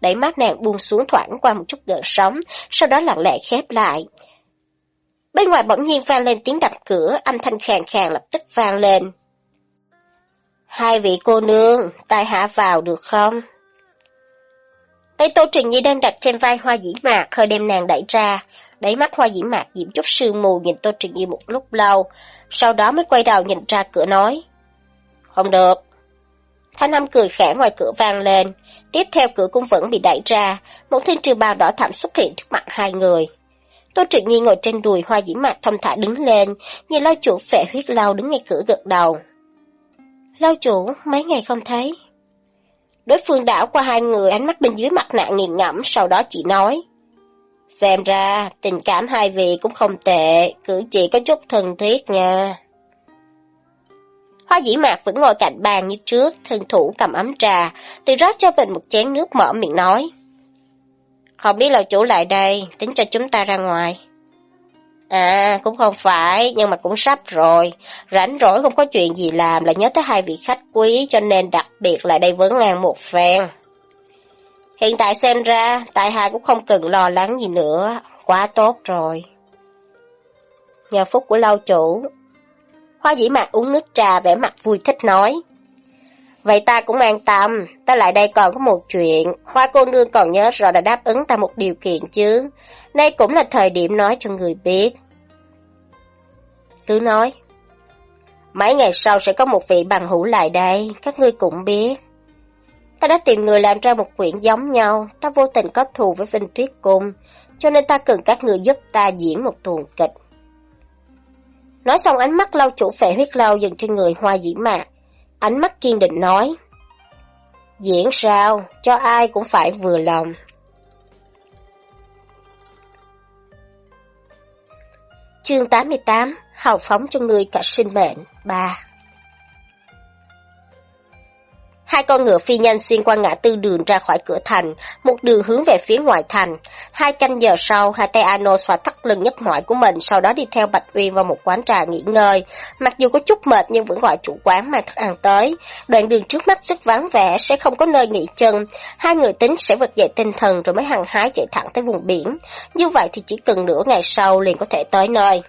Đẩy mắt nàng buông xuống thoảng qua một chút gợn sóng, sau đó lặng lẽ khép lại. Bên ngoài bỗng nhiên vang lên tiếng đập cửa, âm thanh khàn khàn lập tức vang lên. Hai vị cô nương, tai hạ vào được không? Tay Tô Trình Nhi đang đặt trên vai hoa dĩ mạc, hơi đem nàng đẩy ra, Đáy mắt hoa diễm mạc diễm chút sương mù nhìn Tô Trịnh Nhi một lúc lâu, sau đó mới quay đầu nhìn ra cửa nói. Không được. Thanh âm cười khẽ ngoài cửa vang lên, tiếp theo cửa cũng vẫn bị đẩy ra, một thiên trừ bào đỏ thẳm xuất hiện trước mặt hai người. Tô Trịnh Nhi ngồi trên đùi hoa diễm mạc thông thả đứng lên, nhìn lao chủ phệ huyết lao đứng ngay cửa gật đầu. Lao chủ, mấy ngày không thấy. Đối phương đảo qua hai người ánh mắt bên dưới mặt nạ nghiền ngẫm, sau đó chỉ nói. Xem ra, tình cảm hai vị cũng không tệ, cử chỉ có chút thân thiết nha. Hoa dĩ mạc vẫn ngồi cạnh bàn như trước, thân thủ cầm ấm trà, từ rót cho mình một chén nước mở miệng nói. Không biết là chủ lại đây, tính cho chúng ta ra ngoài. À, cũng không phải, nhưng mà cũng sắp rồi. Rảnh rỗi không có chuyện gì làm là nhớ tới hai vị khách quý cho nên đặc biệt lại đây vấn ngang một phen. Hiện tại xem ra, tại hạ cũng không cần lo lắng gì nữa, quá tốt rồi. Nhờ phúc của lâu chủ, Hoa dĩ mạc uống nước trà vẻ mặt vui thích nói. Vậy ta cũng an tâm, ta lại đây còn có một chuyện, hoa cô nương còn nhớ rõ đã đáp ứng ta một điều kiện chứ. nay cũng là thời điểm nói cho người biết. Cứ nói. Mấy ngày sau sẽ có một vị bằng hữu lại đây, các ngươi cũng biết. Ta đã tìm người làm ra một quyển giống nhau, ta vô tình có thù với Vinh Tuyết Cung, cho nên ta cần các người giúp ta diễn một tuồng kịch. Nói xong ánh mắt lau chủ phệ huyết lau dừng trên người hoa dĩ mạc, ánh mắt kiên định nói. Diễn sao, cho ai cũng phải vừa lòng. Chương 88 Hào phóng cho người cả sinh mệnh 3 Hai con ngựa phi nhanh xuyên qua ngã tư đường ra khỏi cửa thành, một đường hướng về phía ngoài thành. Hai canh giờ sau, hai tay Ano xoa thắt lưng nhất mỏi của mình, sau đó đi theo Bạch Uy vào một quán trà nghỉ ngơi. Mặc dù có chút mệt nhưng vẫn gọi chủ quán mang thức ăn tới. Đoạn đường trước mắt rất vắng vẻ, sẽ không có nơi nghỉ chân. Hai người tính sẽ vực dậy tinh thần rồi mới hăng hái chạy thẳng tới vùng biển. Như vậy thì chỉ cần nửa ngày sau liền có thể tới nơi.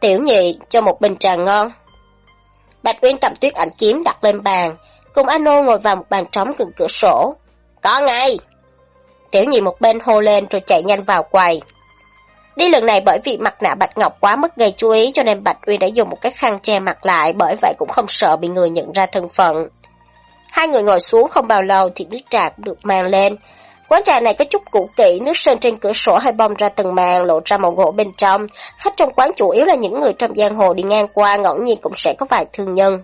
Tiểu nhị, cho một bình trà ngon. Bạch Uyên cầm tuyết ảnh kiếm đặt lên bàn, cùng Ano ngồi vào một bàn trống gần cửa sổ. Có ngay! Tiểu nhị một bên hô lên rồi chạy nhanh vào quầy. Đi lần này bởi vì mặt nạ Bạch Ngọc quá mất gây chú ý cho nên Bạch uy đã dùng một cái khăn che mặt lại, bởi vậy cũng không sợ bị người nhận ra thân phận. Hai người ngồi xuống không bao lâu thì nước trà cũng được mang lên. Quán trà này có chút cũ kỹ, nước sơn trên cửa sổ hay bong ra từng màn lộ ra màu gỗ bên trong. Khách trong quán chủ yếu là những người trong giang hồ đi ngang qua, ngẫu nhiên cũng sẽ có vài thương nhân.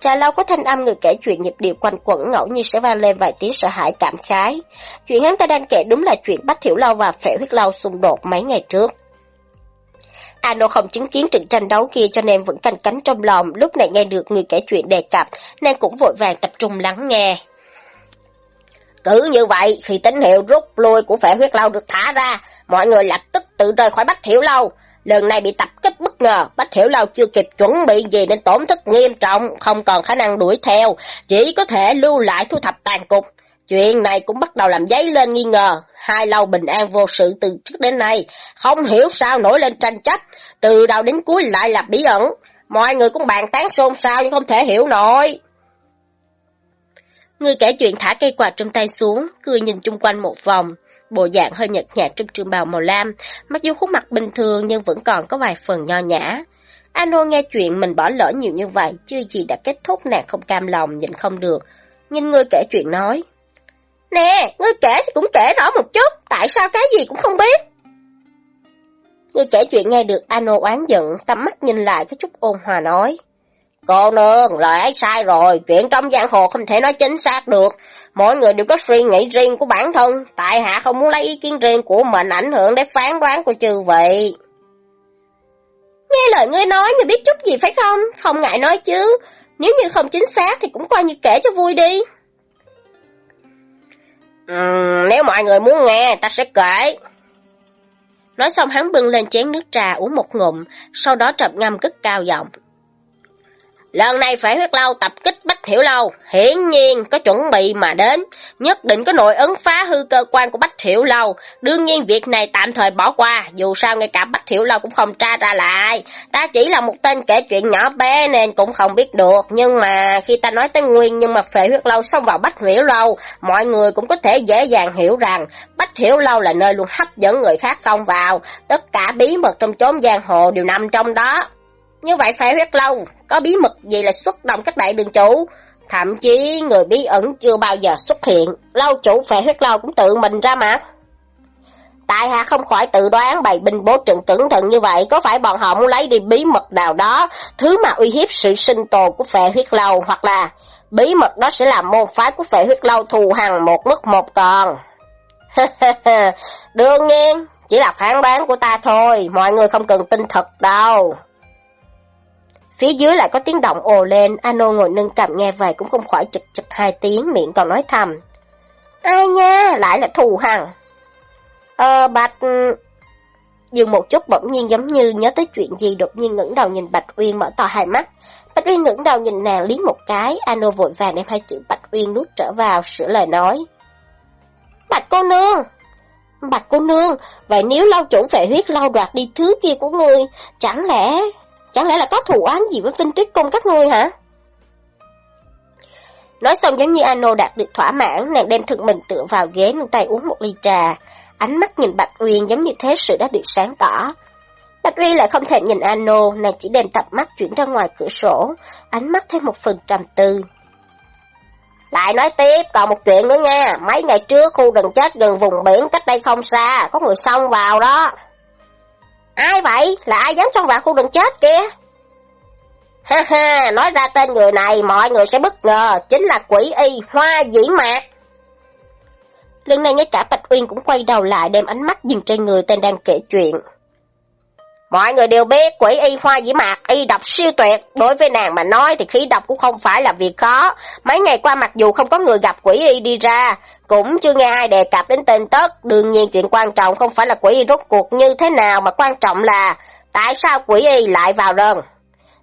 Trà lâu có thanh âm người kể chuyện nhịp điệu quanh quẩn ngẫu nhiên sẽ vang lên vài tiếng sợ hãi cảm khái. Chuyện hắn ta đang kể đúng là chuyện Bách Thiểu Lâu và Phệ Huyết Lâu xung đột mấy ngày trước. Ano không chứng kiến trận tranh đấu kia cho nên vẫn canh cánh trong lòng, lúc này nghe được người kể chuyện đề cập, nên cũng vội vàng tập trung lắng nghe. Cứ như vậy, khi tín hiệu rút lui của phệ huyết lâu được thả ra, mọi người lập tức tự rời khỏi Bách hiểu Lâu. Lần này bị tập kích bất ngờ, Bách hiểu Lâu chưa kịp chuẩn bị gì nên tổn thất nghiêm trọng, không còn khả năng đuổi theo, chỉ có thể lưu lại thu thập tàn cục. Chuyện này cũng bắt đầu làm dấy lên nghi ngờ, hai lâu bình an vô sự từ trước đến nay, không hiểu sao nổi lên tranh chấp, từ đầu đến cuối lại là bí ẩn. Mọi người cũng bàn tán xôn xao nhưng không thể hiểu nổi. Người kể chuyện thả cây quạt trong tay xuống, cười nhìn chung quanh một vòng. Bộ dạng hơi nhợt nhạt trong trường bào màu lam, mặc dù khuôn mặt bình thường nhưng vẫn còn có vài phần nho nhã. Ano nghe chuyện mình bỏ lỡ nhiều như vậy, chưa gì đã kết thúc nàng không cam lòng, nhìn không được. Nhìn người kể chuyện nói. Nè, ngươi kể thì cũng kể rõ một chút, tại sao cái gì cũng không biết? Người kể chuyện nghe được Ano oán giận, tầm mắt nhìn lại có chút ôn hòa nói. Cô nương, lời ấy sai rồi, chuyện trong giang hồ không thể nói chính xác được. Mỗi người đều có suy nghĩ riêng của bản thân, tại hạ không muốn lấy ý kiến riêng của mình ảnh hưởng đến phán đoán của chư vị. Nghe lời ngươi nói, ngươi biết chút gì phải không? Không ngại nói chứ. Nếu như không chính xác thì cũng coi như kể cho vui đi. Ừ, nếu mọi người muốn nghe, ta sẽ kể. Nói xong hắn bưng lên chén nước trà uống một ngụm, sau đó trầm ngâm cất cao giọng. Lần này phải huyết lâu tập kích Bách Hiểu Lâu, hiển nhiên có chuẩn bị mà đến, nhất định có nội ứng phá hư cơ quan của Bách Hiểu Lâu. Đương nhiên việc này tạm thời bỏ qua, dù sao ngay cả Bách Hiểu Lâu cũng không tra ra lại. Ta chỉ là một tên kể chuyện nhỏ bé nên cũng không biết được, nhưng mà khi ta nói tới nguyên nhưng mà phệ huyết lâu xông vào Bách Hiểu Lâu, mọi người cũng có thể dễ dàng hiểu rằng Bách Hiểu Lâu là nơi luôn hấp dẫn người khác xông vào, tất cả bí mật trong chốn giang hồ đều nằm trong đó. Như vậy phải huyết lâu, có bí mật gì là xuất động các đại đường chủ. Thậm chí người bí ẩn chưa bao giờ xuất hiện, lâu chủ phệ huyết lâu cũng tự mình ra mặt Tại hạ không khỏi tự đoán bày binh bố trận cẩn thận như vậy, có phải bọn họ muốn lấy đi bí mật nào đó, thứ mà uy hiếp sự sinh tồn của phệ huyết lâu, hoặc là bí mật đó sẽ làm môn phái của phệ huyết lâu thù hằn một mức một còn. Đương nhiên, chỉ là phán đoán của ta thôi, mọi người không cần tin thật đâu. Phía dưới lại có tiếng động ồ lên, Ano ngồi nâng cầm nghe vậy cũng không khỏi chật chật hai tiếng, miệng còn nói thầm. Ai nha, lại là thù hằn. Ờ, Bạch... Ừ. Dừng một chút bỗng nhiên giống như nhớ tới chuyện gì đột nhiên ngẩng đầu nhìn Bạch Uyên mở to hai mắt. Bạch Uyên ngẩng đầu nhìn nàng liếc một cái, Ano vội vàng đem hai chữ Bạch Uyên nuốt trở vào, sửa lời nói. Bạch cô nương! Bạch cô nương, vậy nếu lâu chủ vệ huyết lau đoạt đi thứ kia của ngươi, chẳng lẽ Chẳng lẽ là có thù án gì với Vinh Tuyết Cung các ngươi hả? Nói xong giống như Ano đạt được thỏa mãn, nàng đem thực mình tựa vào ghế nâng tay uống một ly trà. Ánh mắt nhìn Bạch Uyên giống như thế sự đã được sáng tỏ. Bạch Uyên lại không thể nhìn Ano, nàng chỉ đem tập mắt chuyển ra ngoài cửa sổ, ánh mắt thêm một phần trầm tư. Lại nói tiếp, còn một chuyện nữa nha, mấy ngày trước khu rừng chết gần vùng biển cách đây không xa, có người xông vào đó. Ai vậy? Là ai dám xông vào khu rừng chết kia? Ha ha, nói ra tên người này mọi người sẽ bất ngờ, chính là quỷ y Hoa Dĩ Mạc. Lần này ngay cả Bạch Uyên cũng quay đầu lại đem ánh mắt dừng trên người tên đang kể chuyện. Mọi người đều biết quỷ y hoa dĩ mạc y độc siêu tuyệt, đối với nàng mà nói thì khí độc cũng không phải là việc khó. Mấy ngày qua mặc dù không có người gặp quỷ y đi ra, cũng chưa nghe ai đề cập đến tên tất, đương nhiên chuyện quan trọng không phải là quỷ y rốt cuộc như thế nào mà quan trọng là tại sao quỷ y lại vào rừng.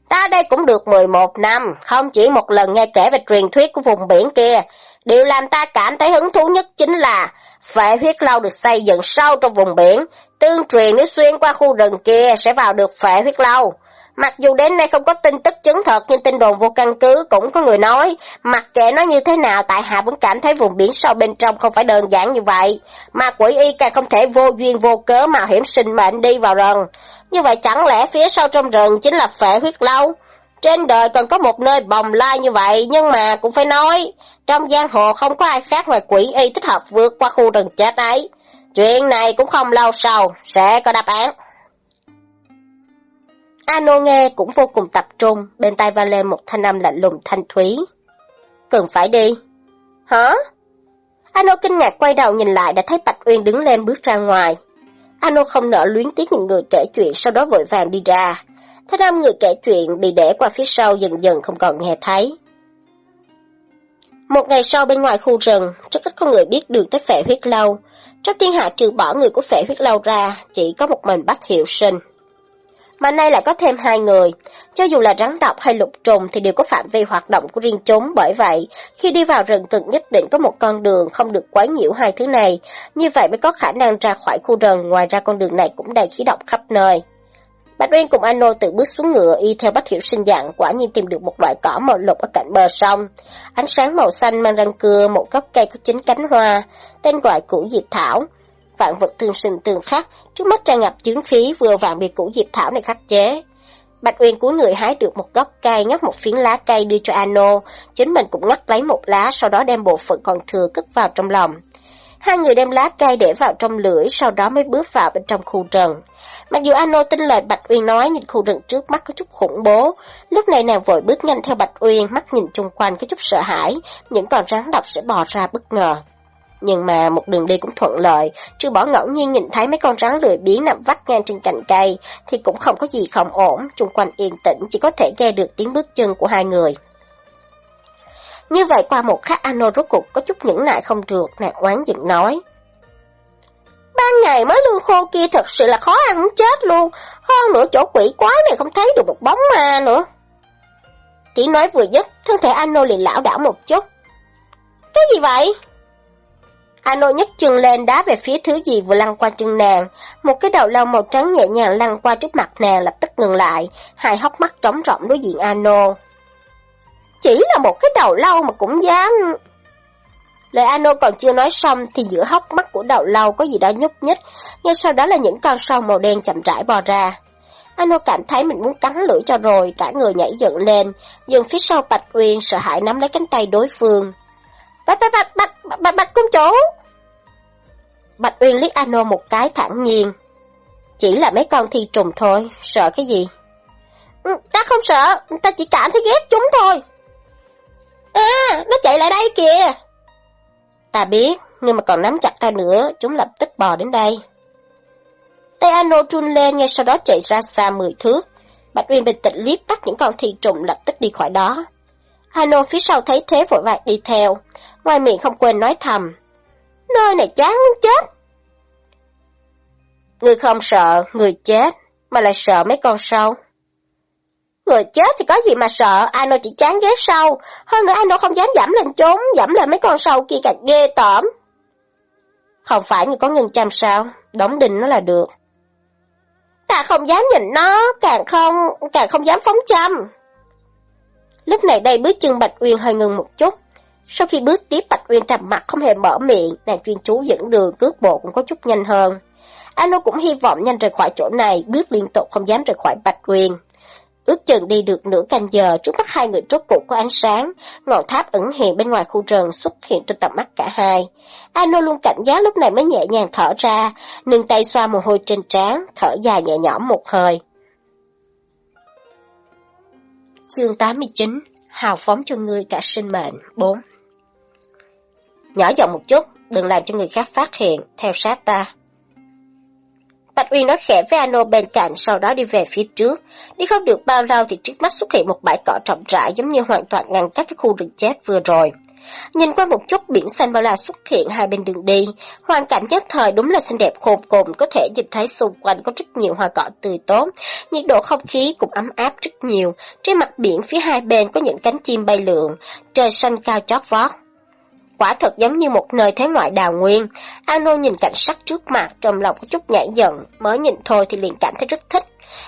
Ta đây cũng được 11 năm, không chỉ một lần nghe kể về truyền thuyết của vùng biển kia. Điều làm ta cảm thấy hứng thú nhất chính là phệ huyết lâu được xây dựng sâu trong vùng biển. Tương truyền nếu xuyên qua khu rừng kia sẽ vào được phệ huyết lâu. Mặc dù đến nay không có tin tức chứng thật nhưng tin đồn vô căn cứ cũng có người nói, mặc kệ nó như thế nào tại hạ vẫn cảm thấy vùng biển sâu bên trong không phải đơn giản như vậy, mà quỷ y càng không thể vô duyên vô cớ mạo hiểm sinh mệnh đi vào rừng. Như vậy chẳng lẽ phía sau trong rừng chính là phệ huyết lâu? Trên đời còn có một nơi bồng lai như vậy, nhưng mà cũng phải nói, trong giang hồ không có ai khác ngoài quỷ y thích hợp vượt qua khu rừng chết ấy. Chuyện này cũng không lâu sau, sẽ có đáp án. Ano nghe cũng vô cùng tập trung, bên tai vang lên một thanh âm lạnh lùng thanh thúy. Cần phải đi. Hả? Ano kinh ngạc quay đầu nhìn lại đã thấy Bạch Uyên đứng lên bước ra ngoài. Ano không nỡ luyến tiếc những người kể chuyện sau đó vội vàng đi ra. Thanh âm người kể chuyện bị để qua phía sau dần dần không còn nghe thấy. Một ngày sau bên ngoài khu rừng, rất ít có người biết đường tới phệ huyết lâu. Trong thiên hạ trừ bỏ người của phệ huyết lâu ra, chỉ có một mình Bách Hiệu Sinh. Mà nay lại có thêm hai người, cho dù là rắn độc hay lục trùng thì đều có phạm vi hoạt động của riêng chúng, bởi vậy, khi đi vào rừng cần nhất định có một con đường không được quấy nhiễu hai thứ này, như vậy mới có khả năng ra khỏi khu rừng, ngoài ra con đường này cũng đầy khí độc khắp nơi. Bạch Uyên cùng Ano tự bước xuống ngựa y theo Bách Hiểu sinh dạng quả nhiên tìm được một loại cỏ màu lục ở cạnh bờ sông. Ánh sáng màu xanh mang răng cưa một gốc cây có chín cánh hoa, tên gọi củ diệp thảo. Vạn vật tương sinh tương khắc, trước mắt tràn ngập chứng khí vừa vạn bị củ diệp thảo này khắc chế. Bạch Uyên cuối người hái được một gốc cây, ngắt một phiến lá cây đưa cho Ano, chính mình cũng ngắt lấy một lá, sau đó đem bộ phận còn thừa cất vào trong lòng. Hai người đem lá cây để vào trong lưỡi, sau đó mới bước vào bên trong khu rừng. Mặc dù Ano tin lời Bạch Uyên nói nhìn khu rừng trước mắt có chút khủng bố, lúc này nàng vội bước nhanh theo Bạch Uyên, mắt nhìn chung quanh có chút sợ hãi, những con rắn độc sẽ bò ra bất ngờ. Nhưng mà một đường đi cũng thuận lợi, trừ bỏ ngẫu nhiên nhìn thấy mấy con rắn lười biếng nằm vắt ngang trên cành cây, thì cũng không có gì không ổn, chung quanh yên tĩnh chỉ có thể nghe được tiếng bước chân của hai người. Như vậy qua một khắc Ano rốt cuộc có chút những nại không được, nàng oán giận nói. Ban ngày mới lương khô kia thật sự là khó ăn chết luôn, hơn nữa chỗ quỷ quái này không thấy được một bóng ma nữa. Chỉ nói vừa dứt, thân thể Ano liền lão đảo một chút. Cái gì vậy? Ano nhấc chân lên đá về phía thứ gì vừa lăn qua chân nàng. Một cái đầu lâu màu trắng nhẹ nhàng lăn qua trước mặt nàng lập tức ngừng lại, hai hốc mắt trống rộng đối diện Ano. Chỉ là một cái đầu lâu mà cũng dám... Lời Ano còn chưa nói xong thì giữa hốc mắt của đầu lâu có gì đó nhúc nhích, ngay sau đó là những con sâu màu đen chậm rãi bò ra. Ano cảm thấy mình muốn cắn lưỡi cho rồi, cả người nhảy dựng lên, dừng phía sau Bạch Uyên sợ hãi nắm lấy cánh tay đối phương. Bạch bạch bạch bạch bạch bạch cung chủ! Bạch Uyên liếc Ano một cái thẳng nhiên. Chỉ là mấy con thi trùng thôi, sợ cái gì? Ừ, ta không sợ, ta chỉ cảm thấy ghét chúng thôi. À, nó chạy lại đây kìa. Ta biết, nhưng mà còn nắm chặt ta nữa, chúng lập tức bò đến đây. Tay Ano run lên ngay sau đó chạy ra xa 10 thước. Bạch Uyên bình tĩnh liếc bắt những con thi trùng lập tức đi khỏi đó. Ano phía sau thấy thế vội vàng đi theo, ngoài miệng không quên nói thầm. Nơi này chán muốn chết. Người không sợ, người chết, mà lại sợ mấy con sâu. Người chết thì có gì mà sợ, Ano chỉ chán ghét sâu. Hơn nữa Ano không dám giảm lên trốn, giảm lên mấy con sâu kia càng ghê tởm. Không phải người có ngân chăm sao, đóng đinh nó là được. Ta không dám nhìn nó, càng không, càng không dám phóng chăm. Lúc này đây bước chân Bạch Uyên hơi ngừng một chút. Sau khi bước tiếp Bạch Uyên trầm mặt không hề mở miệng, nàng chuyên chú dẫn đường cước bộ cũng có chút nhanh hơn. Ano cũng hy vọng nhanh rời khỏi chỗ này, bước liên tục không dám rời khỏi Bạch Uyên. Ước chừng đi được nửa canh giờ, trước mắt hai người rốt cục có ánh sáng, ngọn tháp ẩn hiện bên ngoài khu rừng xuất hiện trên tầm mắt cả hai. Ano luôn cảnh giác lúc này mới nhẹ nhàng thở ra, nâng tay xoa mồ hôi trên trán, thở dài nhẹ nhõm một hơi. Chương 89 Hào phóng cho ngươi cả sinh mệnh 4 Nhỏ giọng một chút, đừng làm cho người khác phát hiện, theo sát ta. Bạch uy nói khẽ với Ano bên cạnh, sau đó đi về phía trước. Đi không được bao lâu thì trước mắt xuất hiện một bãi cỏ rộng rãi giống như hoàn toàn ngăn cách với khu rừng chết vừa rồi. Nhìn qua một chút biển xanh bao la xuất hiện hai bên đường đi, hoàn cảnh nhất thời đúng là xinh đẹp khôn cùng, có thể nhìn thấy xung quanh có rất nhiều hoa cỏ tươi tốt, nhiệt độ không khí cũng ấm áp rất nhiều, trên mặt biển phía hai bên có những cánh chim bay lượn, trời xanh cao chót vót. Quả thật giống như một nơi thế ngoại đào nguyên. Ano nhìn cảnh sắc trước mặt, trong lòng có chút nhảy giận, mới nhìn thôi thì liền cảm thấy rất thích.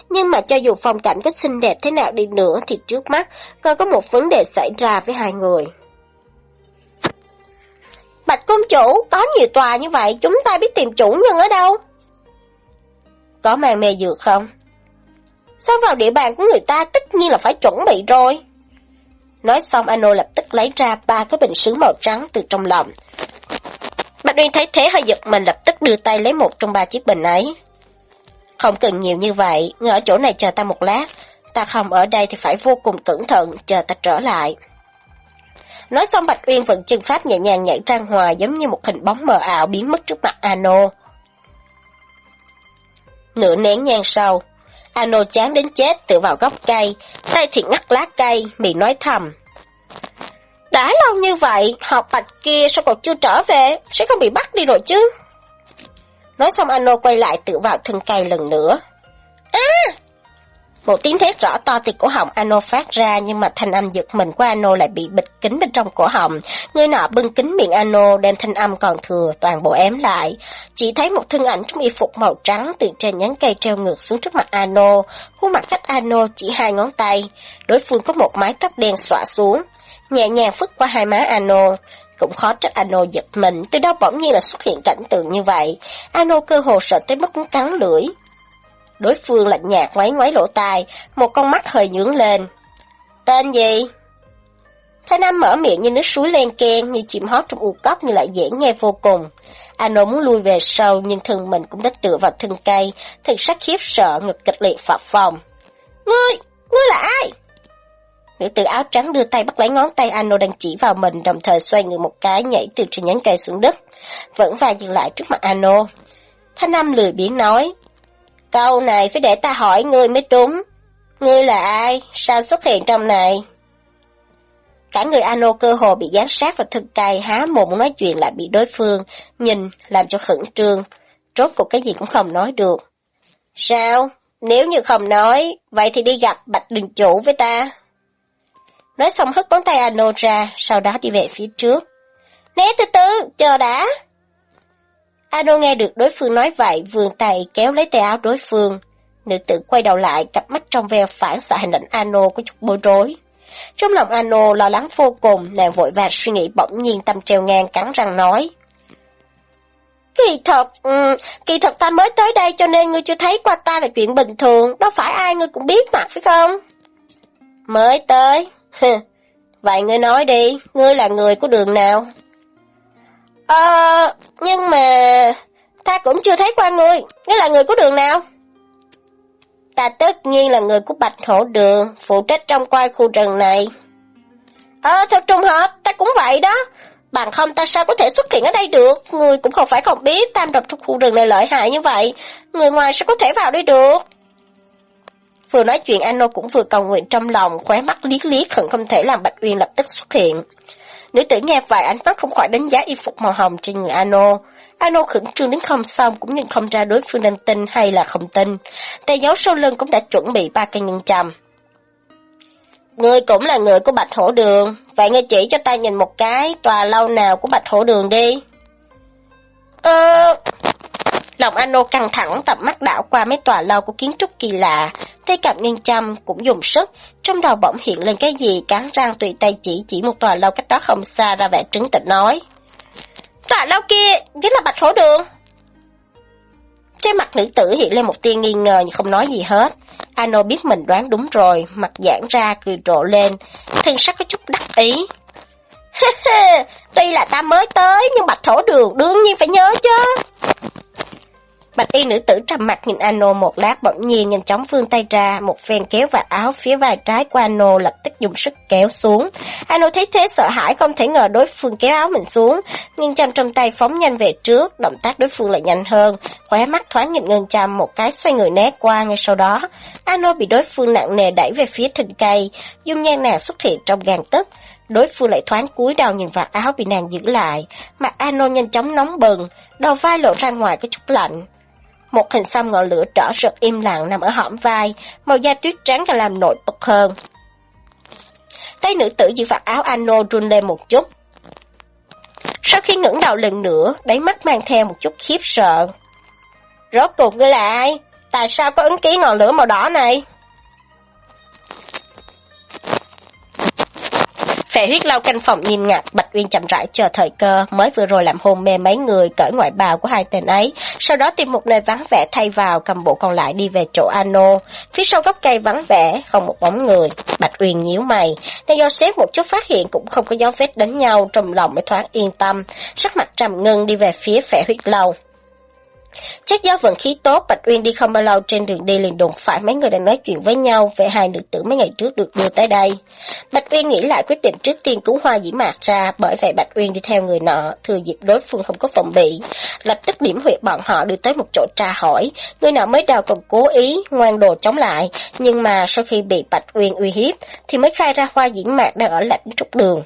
Nhưng mà cho dù phong cảnh có xinh đẹp thế nào đi nữa thì trước mắt còn có một vấn đề xảy ra với hai người. Bạch công chủ, có nhiều tòa như vậy, chúng ta biết tìm chủ nhân ở đâu? Có mang mê dược không? Sao vào địa bàn của người ta tất nhiên là phải chuẩn bị rồi. Nói xong Ano lập tức lấy ra ba cái bình sứ màu trắng từ trong lòng. Bạch Uyên thấy thế hơi giật mình lập tức đưa tay lấy một trong ba chiếc bình ấy. Không cần nhiều như vậy, ngồi ở chỗ này chờ ta một lát. Ta không ở đây thì phải vô cùng cẩn thận, chờ ta trở lại. Nói xong Bạch Uyên vận chân pháp nhẹ nhàng nhảy ra ngoài giống như một hình bóng mờ ảo biến mất trước mặt Ano. Nửa nén nhang sau, Ano chán đến chết tựa vào gốc cây, tay thì ngắt lá cây, miệng nói thầm. Đã lâu như vậy, học bạch kia sao còn chưa trở về, sẽ không bị bắt đi rồi chứ. Nói xong Ano quay lại tựa vào thân cây lần nữa. À! Một tiếng thét rõ to từ cổ họng Ano phát ra nhưng mà thanh âm giật mình của Ano lại bị bịt kín bên trong cổ họng. Người nọ bưng kín miệng Ano đem thanh âm còn thừa toàn bộ ém lại. Chỉ thấy một thân ảnh trong y phục màu trắng từ trên nhánh cây treo ngược xuống trước mặt Ano. Khuôn mặt cách Ano chỉ hai ngón tay. Đối phương có một mái tóc đen xõa xuống. Nhẹ nhàng phức qua hai má Ano. Cũng khó trách Ano giật mình, từ đó bỗng nhiên là xuất hiện cảnh tượng như vậy. Ano cơ hồ sợ tới mức muốn cắn lưỡi. Đối phương lạnh nhạt ngoáy ngoáy lỗ tai, một con mắt hơi nhướng lên. Tên gì? Thanh Nam mở miệng như nước suối len ken, như chim hót trong u cốc nhưng lại dễ nghe vô cùng. Ano muốn lui về sau nhưng thân mình cũng đã tựa vào thân cây, thực sắc khiếp sợ ngực kịch liệt phập phòng. Ngươi, ngươi là ai? Nữ tử áo trắng đưa tay bắt lấy ngón tay Ano đang chỉ vào mình đồng thời xoay người một cái nhảy từ trên nhánh cây xuống đất, vẫn vai dừng lại trước mặt Ano. Thanh Nam lười biếng nói, Câu này phải để ta hỏi ngươi mới đúng. Ngươi là ai? Sao xuất hiện trong này? Cả người Ano cơ hồ bị gián sát và thực tài há mồm muốn nói chuyện lại bị đối phương, nhìn, làm cho khẩn trương. Rốt cuộc cái gì cũng không nói được. Sao? Nếu như không nói, vậy thì đi gặp Bạch Đường Chủ với ta. Nói xong hất ngón tay Ano ra, sau đó đi về phía trước. Né từ từ, chờ đã. Ano nghe được đối phương nói vậy, vươn tay kéo lấy tay áo đối phương. Nữ tử quay đầu lại, cặp mắt trong veo phản xạ hình ảnh Ano có chút bối rối. Trong lòng Ano lo lắng vô cùng, nàng vội vàng suy nghĩ bỗng nhiên tâm treo ngang cắn răng nói. Kỳ thật, um, kỳ thật ta mới tới đây cho nên ngươi chưa thấy qua ta là chuyện bình thường, đâu phải ai ngươi cũng biết mà, phải không? Mới tới? Vậy ngươi nói đi, ngươi là người của đường nào? Ờ, nhưng mà... Ta cũng chưa thấy qua ngươi, ngươi là người của đường nào? Ta tất nhiên là người của Bạch Hổ Đường, phụ trách trong coi khu rừng này. Ờ, theo trùng hợp, ta cũng vậy đó. Bằng không ta sao có thể xuất hiện ở đây được, người cũng không phải không biết tam độc trong khu rừng này lợi hại như vậy, người ngoài sao có thể vào đây được. Vừa nói chuyện Anno cũng vừa cầu nguyện trong lòng, khóe mắt liếc liếc hận không thể làm Bạch Uyên lập tức xuất hiện. Nữ tử nghe vài ánh mắt không khỏi đánh giá y phục màu hồng trên người Ano. Ano khẩn trương đến không xong cũng nhìn không ra đối phương nên tin hay là không tin. Tay giáo sau lưng cũng đã chuẩn bị ba cây ngân trầm. Ngươi cũng là người của Bạch Hổ Đường, vậy ngươi chỉ cho ta nhìn một cái tòa lâu nào của Bạch Hổ Đường đi. Ờ... Lòng Ano căng thẳng tập mắt đảo qua mấy tòa lâu của kiến trúc kỳ lạ, tay cầm nghiêng chăm cũng dùng sức, trong đầu bỗng hiện lên cái gì cắn răng tùy tay chỉ chỉ một tòa lâu cách đó không xa ra vẻ trứng tĩnh nói. Tòa lâu kia, chính là bạch hổ đường. Trên mặt nữ tử hiện lên một tia nghi ngờ nhưng không nói gì hết. Ano biết mình đoán đúng rồi, mặt giãn ra cười rộ lên, thân sắc có chút đắc ý. Tuy là ta mới tới nhưng bạch thổ đường đương nhiên phải nhớ chứ. Bạch y nữ tử trầm mặt nhìn Ano một lát bỗng nhiên nhanh chóng vươn tay ra, một phen kéo vạt áo phía vai trái của Ano lập tức dùng sức kéo xuống. Ano thấy thế sợ hãi không thể ngờ đối phương kéo áo mình xuống, nhưng chăm trong tay phóng nhanh về trước, động tác đối phương lại nhanh hơn, khóe mắt thoáng nhìn ngân chăm một cái xoay người né qua ngay sau đó. Ano bị đối phương nặng nề đẩy về phía thân cây, dung nhan nàng xuất hiện trong gàn tức. Đối phương lại thoáng cúi đầu nhìn vạt áo bị nàng giữ lại, mặt Ano nhanh chóng nóng bừng, đầu vai lộ ra ngoài có chút lạnh. Một hình xăm ngọn lửa đỏ rực im lặng nằm ở hõm vai, màu da tuyết trắng càng làm nổi bật hơn. Tay nữ tử giữ vạt áo Ano run lên một chút. Sau khi ngẩng đầu lần nữa, đáy mắt mang theo một chút khiếp sợ. Rốt cuộc ngươi là ai? Tại sao có ứng ký ngọn lửa màu đỏ này? Phệ huyết lau canh phòng nghiêm ngặt, Bạch Uyên chậm rãi chờ thời cơ, mới vừa rồi làm hôn mê mấy người cởi ngoại bào của hai tên ấy, sau đó tìm một nơi vắng vẻ thay vào, cầm bộ còn lại đi về chỗ Ano. Phía sau gốc cây vắng vẻ, không một bóng người. Bạch Uyên nhíu mày, nên do xếp một chút phát hiện cũng không có dấu vết đánh nhau, trong lòng mới thoáng yên tâm, sắc mặt trầm ngưng đi về phía phệ huyết lâu. Chắc do vận khí tốt, Bạch Uyên đi không bao lâu trên đường đi liền đụng phải mấy người đang nói chuyện với nhau về hai nữ tử mấy ngày trước được đưa tới đây. Bạch Uyên nghĩ lại quyết định trước tiên cứu hoa dĩ mạc ra, bởi vậy Bạch Uyên đi theo người nọ, thừa dịp đối phương không có phòng bị. Lập tức điểm huyệt bọn họ đưa tới một chỗ tra hỏi, người nọ mới đầu còn cố ý, ngoan đồ chống lại, nhưng mà sau khi bị Bạch Uyên uy hiếp, thì mới khai ra hoa dĩ mạc đang ở lạnh trục đường.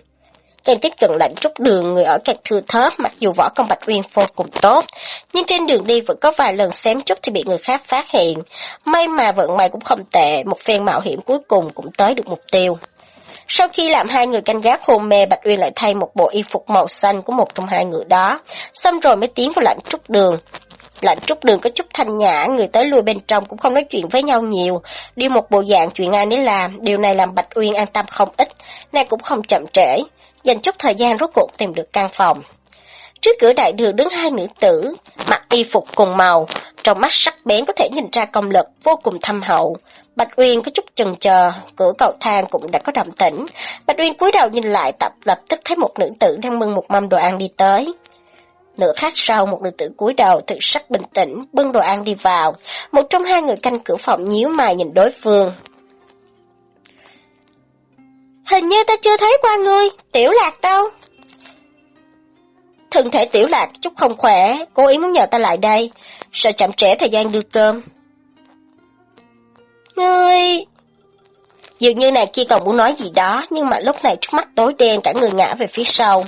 Tên tiếp cận lạnh trúc đường, người ở càng thưa thớt, mặc dù võ công Bạch Uyên vô cùng tốt, nhưng trên đường đi vẫn có vài lần xém chút thì bị người khác phát hiện. May mà vận may cũng không tệ, một phen mạo hiểm cuối cùng cũng tới được mục tiêu. Sau khi làm hai người canh gác hôn mê, Bạch Uyên lại thay một bộ y phục màu xanh của một trong hai người đó, xong rồi mới tiến vào lạnh trúc đường. Lạnh trúc đường có chút thanh nhã, người tới lui bên trong cũng không nói chuyện với nhau nhiều, đi một bộ dạng chuyện ai nấy làm, điều này làm Bạch Uyên an tâm không ít, nàng cũng không chậm trễ dành chút thời gian rốt cuộc tìm được căn phòng. Trước cửa đại đường đứng hai nữ tử, mặc y phục cùng màu, trong mắt sắc bén có thể nhìn ra công lực vô cùng thâm hậu. Bạch Uyên có chút chần chờ, cửa cầu thang cũng đã có động tĩnh. Bạch Uyên cúi đầu nhìn lại tập lập tức thấy một nữ tử đang bưng một mâm đồ ăn đi tới. Nửa khắc sau, một nữ tử cúi đầu tự sắc bình tĩnh, bưng đồ ăn đi vào. Một trong hai người canh cửa phòng nhíu mày nhìn đối phương. Hình như ta chưa thấy qua ngươi, tiểu lạc đâu? Thân thể tiểu lạc chút không khỏe, cố ý muốn nhờ ta lại đây, sợ chậm trễ thời gian đưa cơm. Ngươi... Dường như nàng kia còn muốn nói gì đó, nhưng mà lúc này trước mắt tối đen cả người ngã về phía sau.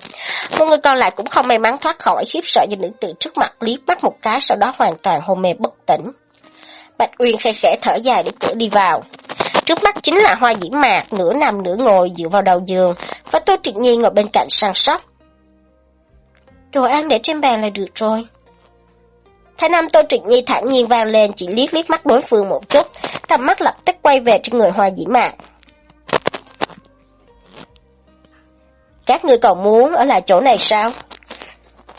Một người còn lại cũng không may mắn thoát khỏi khiếp sợ nhìn nữ tử trước mặt liếc mắt một cái sau đó hoàn toàn hôn mê bất tỉnh. Bạch Uyên khe khẽ thở dài để cửa đi vào. Trước mắt chính là hoa dĩ mạc, nửa nằm nửa ngồi dựa vào đầu giường, và Tô Triệt Nhi ngồi bên cạnh săn sóc. Đồ ăn để trên bàn là được rồi. Thanh âm Tô Triệt Nhi thản nhiên vang lên chỉ liếc liếc mắt đối phương một chút, tầm mắt lập tức quay về trên người hoa dĩ mạc. Các ngươi còn muốn ở lại chỗ này sao?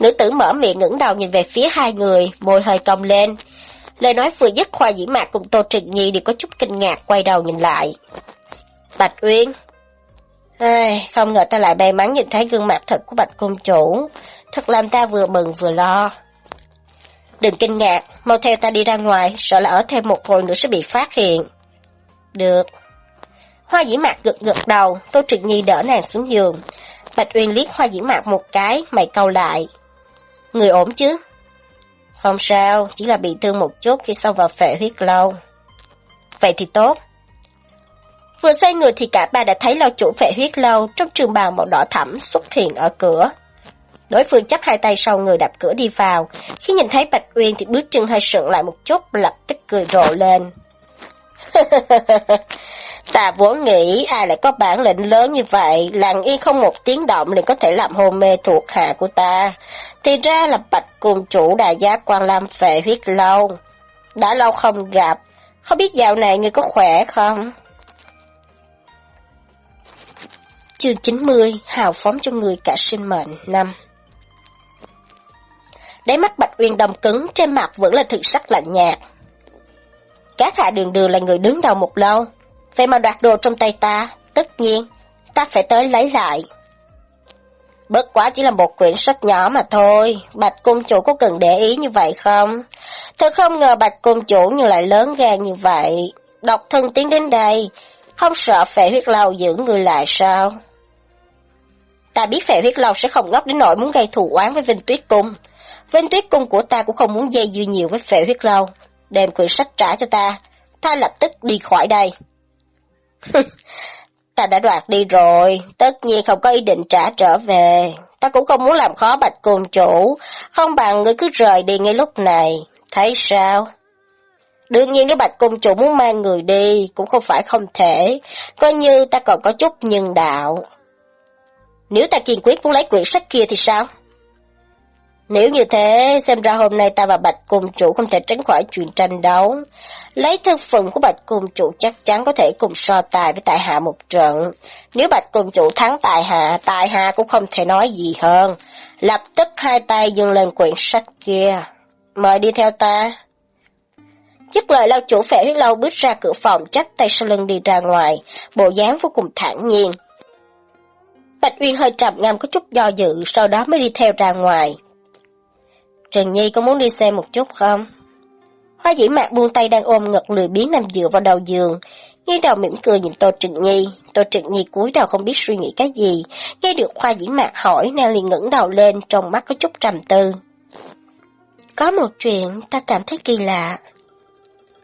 Nữ tử mở miệng ngẩng đầu nhìn về phía hai người, môi hơi cong lên, Lời nói vừa dứt khoa dĩ mạc cùng Tô Trịnh Nhi đều có chút kinh ngạc quay đầu nhìn lại. Bạch Uyên Ai, không ngờ ta lại may mắn nhìn thấy gương mặt thật của Bạch Cung Chủ. Thật làm ta vừa mừng vừa lo. Đừng kinh ngạc, mau theo ta đi ra ngoài, sợ là ở thêm một hồi nữa sẽ bị phát hiện. Được. Hoa dĩ mạc gật gật đầu, Tô Trịnh Nhi đỡ nàng xuống giường. Bạch Uyên liếc hoa dĩ mạc một cái, mày câu lại. Người ổn chứ? Không sao, chỉ là bị thương một chút khi xông vào phệ huyết lâu. Vậy thì tốt. Vừa xoay người thì cả ba đã thấy lâu chủ phệ huyết lâu trong trường bào màu đỏ thẫm xuất hiện ở cửa. Đối phương chấp hai tay sau người đạp cửa đi vào. Khi nhìn thấy Bạch Uyên thì bước chân hơi sượng lại một chút, lập tức cười rộ lên. ta vốn nghĩ ai lại có bản lĩnh lớn như vậy, lặng yên không một tiếng động liền có thể làm hôn mê thuộc hạ của ta. Thì ra là bạch cùng chủ đại gia quan lam phệ huyết lâu. Đã lâu không gặp, không biết dạo này người có khỏe không? Chương 90, hào phóng cho người cả sinh mệnh, năm. Đáy mắt Bạch Uyên đồng cứng, trên mặt vẫn là thực sắc lạnh nhạt. Các hạ đường đường là người đứng đầu một lâu, vậy mà đoạt đồ trong tay ta, tất nhiên, ta phải tới lấy lại. Bất quá chỉ là một quyển sách nhỏ mà thôi, Bạch Cung Chủ có cần để ý như vậy không? Thật không ngờ Bạch Cung Chủ như lại lớn gan như vậy. Đọc thân tiến đến đây, không sợ phệ huyết lâu giữ người lại sao? Ta biết phệ huyết lâu sẽ không ngốc đến nỗi muốn gây thù oán với Vinh Tuyết Cung. Vinh Tuyết Cung của ta cũng không muốn dây dưa nhiều với phệ huyết lâu. Đem quyển sách trả cho ta, ta lập tức đi khỏi đây. ta đã đoạt đi rồi, tất nhiên không có ý định trả trở về. Ta cũng không muốn làm khó bạch côn chủ, không bằng người cứ rời đi ngay lúc này. Thấy sao? Đương nhiên nếu bạch cung chủ muốn mang người đi, cũng không phải không thể, coi như ta còn có chút nhân đạo. Nếu ta kiên quyết muốn lấy quyển sách kia thì sao? Nếu như thế, xem ra hôm nay ta và Bạch Cung Chủ không thể tránh khỏi chuyện tranh đấu. Lấy thân phận của Bạch Cung Chủ chắc chắn có thể cùng so tài với tài Hạ một trận. Nếu Bạch Cung Chủ thắng tài Hạ, tài Hạ cũng không thể nói gì hơn. Lập tức hai tay dừng lên quyển sách kia. Mời đi theo ta. Dứt lời lao chủ phệ huyết lâu bước ra cửa phòng chắp tay sau lưng đi ra ngoài, bộ dáng vô cùng thản nhiên. Bạch Uyên hơi trầm ngâm có chút do dự, sau đó mới đi theo ra ngoài. Trần Nhi có muốn đi xem một chút không? Hoa dĩ mạc buông tay đang ôm ngực lười biến nằm dựa vào đầu giường, nghe đầu mỉm cười nhìn Tô Trịnh Nhi. Tô Trịnh Nhi cúi đầu không biết suy nghĩ cái gì, nghe được Hoa dĩ mạc hỏi nàng liền ngẩng đầu lên, trong mắt có chút trầm tư. Có một chuyện ta cảm thấy kỳ lạ.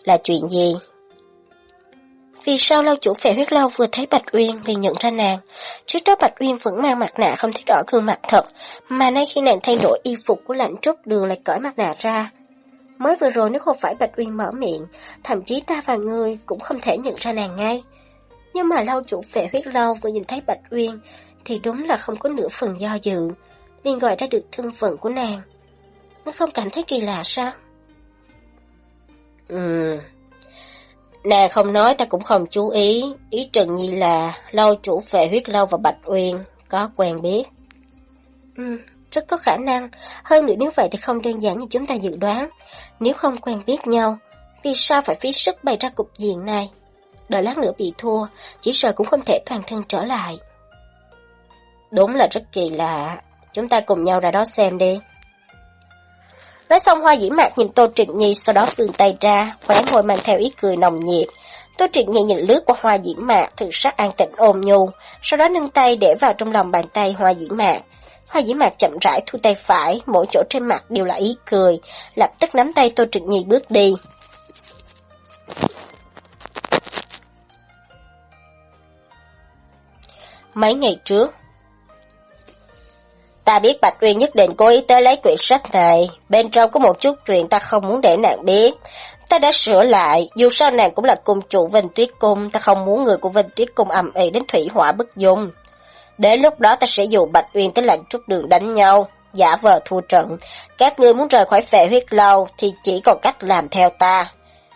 Là chuyện gì? Vì sao lâu chủ phệ huyết lâu vừa thấy Bạch Uyên thì nhận ra nàng? Trước đó Bạch Uyên vẫn mang mặt nạ không thấy rõ gương mặt thật, mà nay khi nàng thay đổi y phục của lạnh trúc đường lại cởi mặt nạ ra. Mới vừa rồi nếu không phải Bạch Uyên mở miệng, thậm chí ta và ngươi cũng không thể nhận ra nàng ngay. Nhưng mà lâu chủ phệ huyết lâu vừa nhìn thấy Bạch Uyên thì đúng là không có nửa phần do dự, liền gọi ra được thân phận của nàng. Nó không cảm thấy kỳ lạ sao? Ừm... Nàng không nói ta cũng không chú ý, ý Trần Nhi là lâu chủ phệ huyết lâu và Bạch Uyên, có quen biết. Ừ, rất có khả năng, hơn nữa nếu vậy thì không đơn giản như chúng ta dự đoán. Nếu không quen biết nhau, vì sao phải phí sức bày ra cục diện này? Đợi lát nữa bị thua, chỉ sợ cũng không thể toàn thân trở lại. Đúng là rất kỳ lạ, chúng ta cùng nhau ra đó xem đi. Nói xong hoa dĩ mạc nhìn Tô Trịnh Nhi sau đó vươn tay ra, khóe môi mang theo ý cười nồng nhiệt. Tô Trịnh Nhi nhìn lướt qua hoa dĩ mạc, thực sắc an tịnh ôm nhu, sau đó nâng tay để vào trong lòng bàn tay hoa dĩ mạc. Hoa dĩ mạc chậm rãi thu tay phải, mỗi chỗ trên mặt đều là ý cười, lập tức nắm tay Tô Trịnh Nhi bước đi. Mấy ngày trước, Ta biết Bạch Uyên nhất định cố ý tới lấy quyển sách này, bên trong có một chút chuyện ta không muốn để nàng biết. Ta đã sửa lại, dù sao nàng cũng là cung chủ Vinh Tuyết Cung, ta không muốn người của Vinh Tuyết Cung ầm ĩ đến thủy hỏa bất dung. Đến lúc đó ta sẽ dụ Bạch Uyên tới lạnh trúc đường đánh nhau, giả vờ thua trận. Các ngươi muốn rời khỏi phệ huyết lâu thì chỉ còn cách làm theo ta.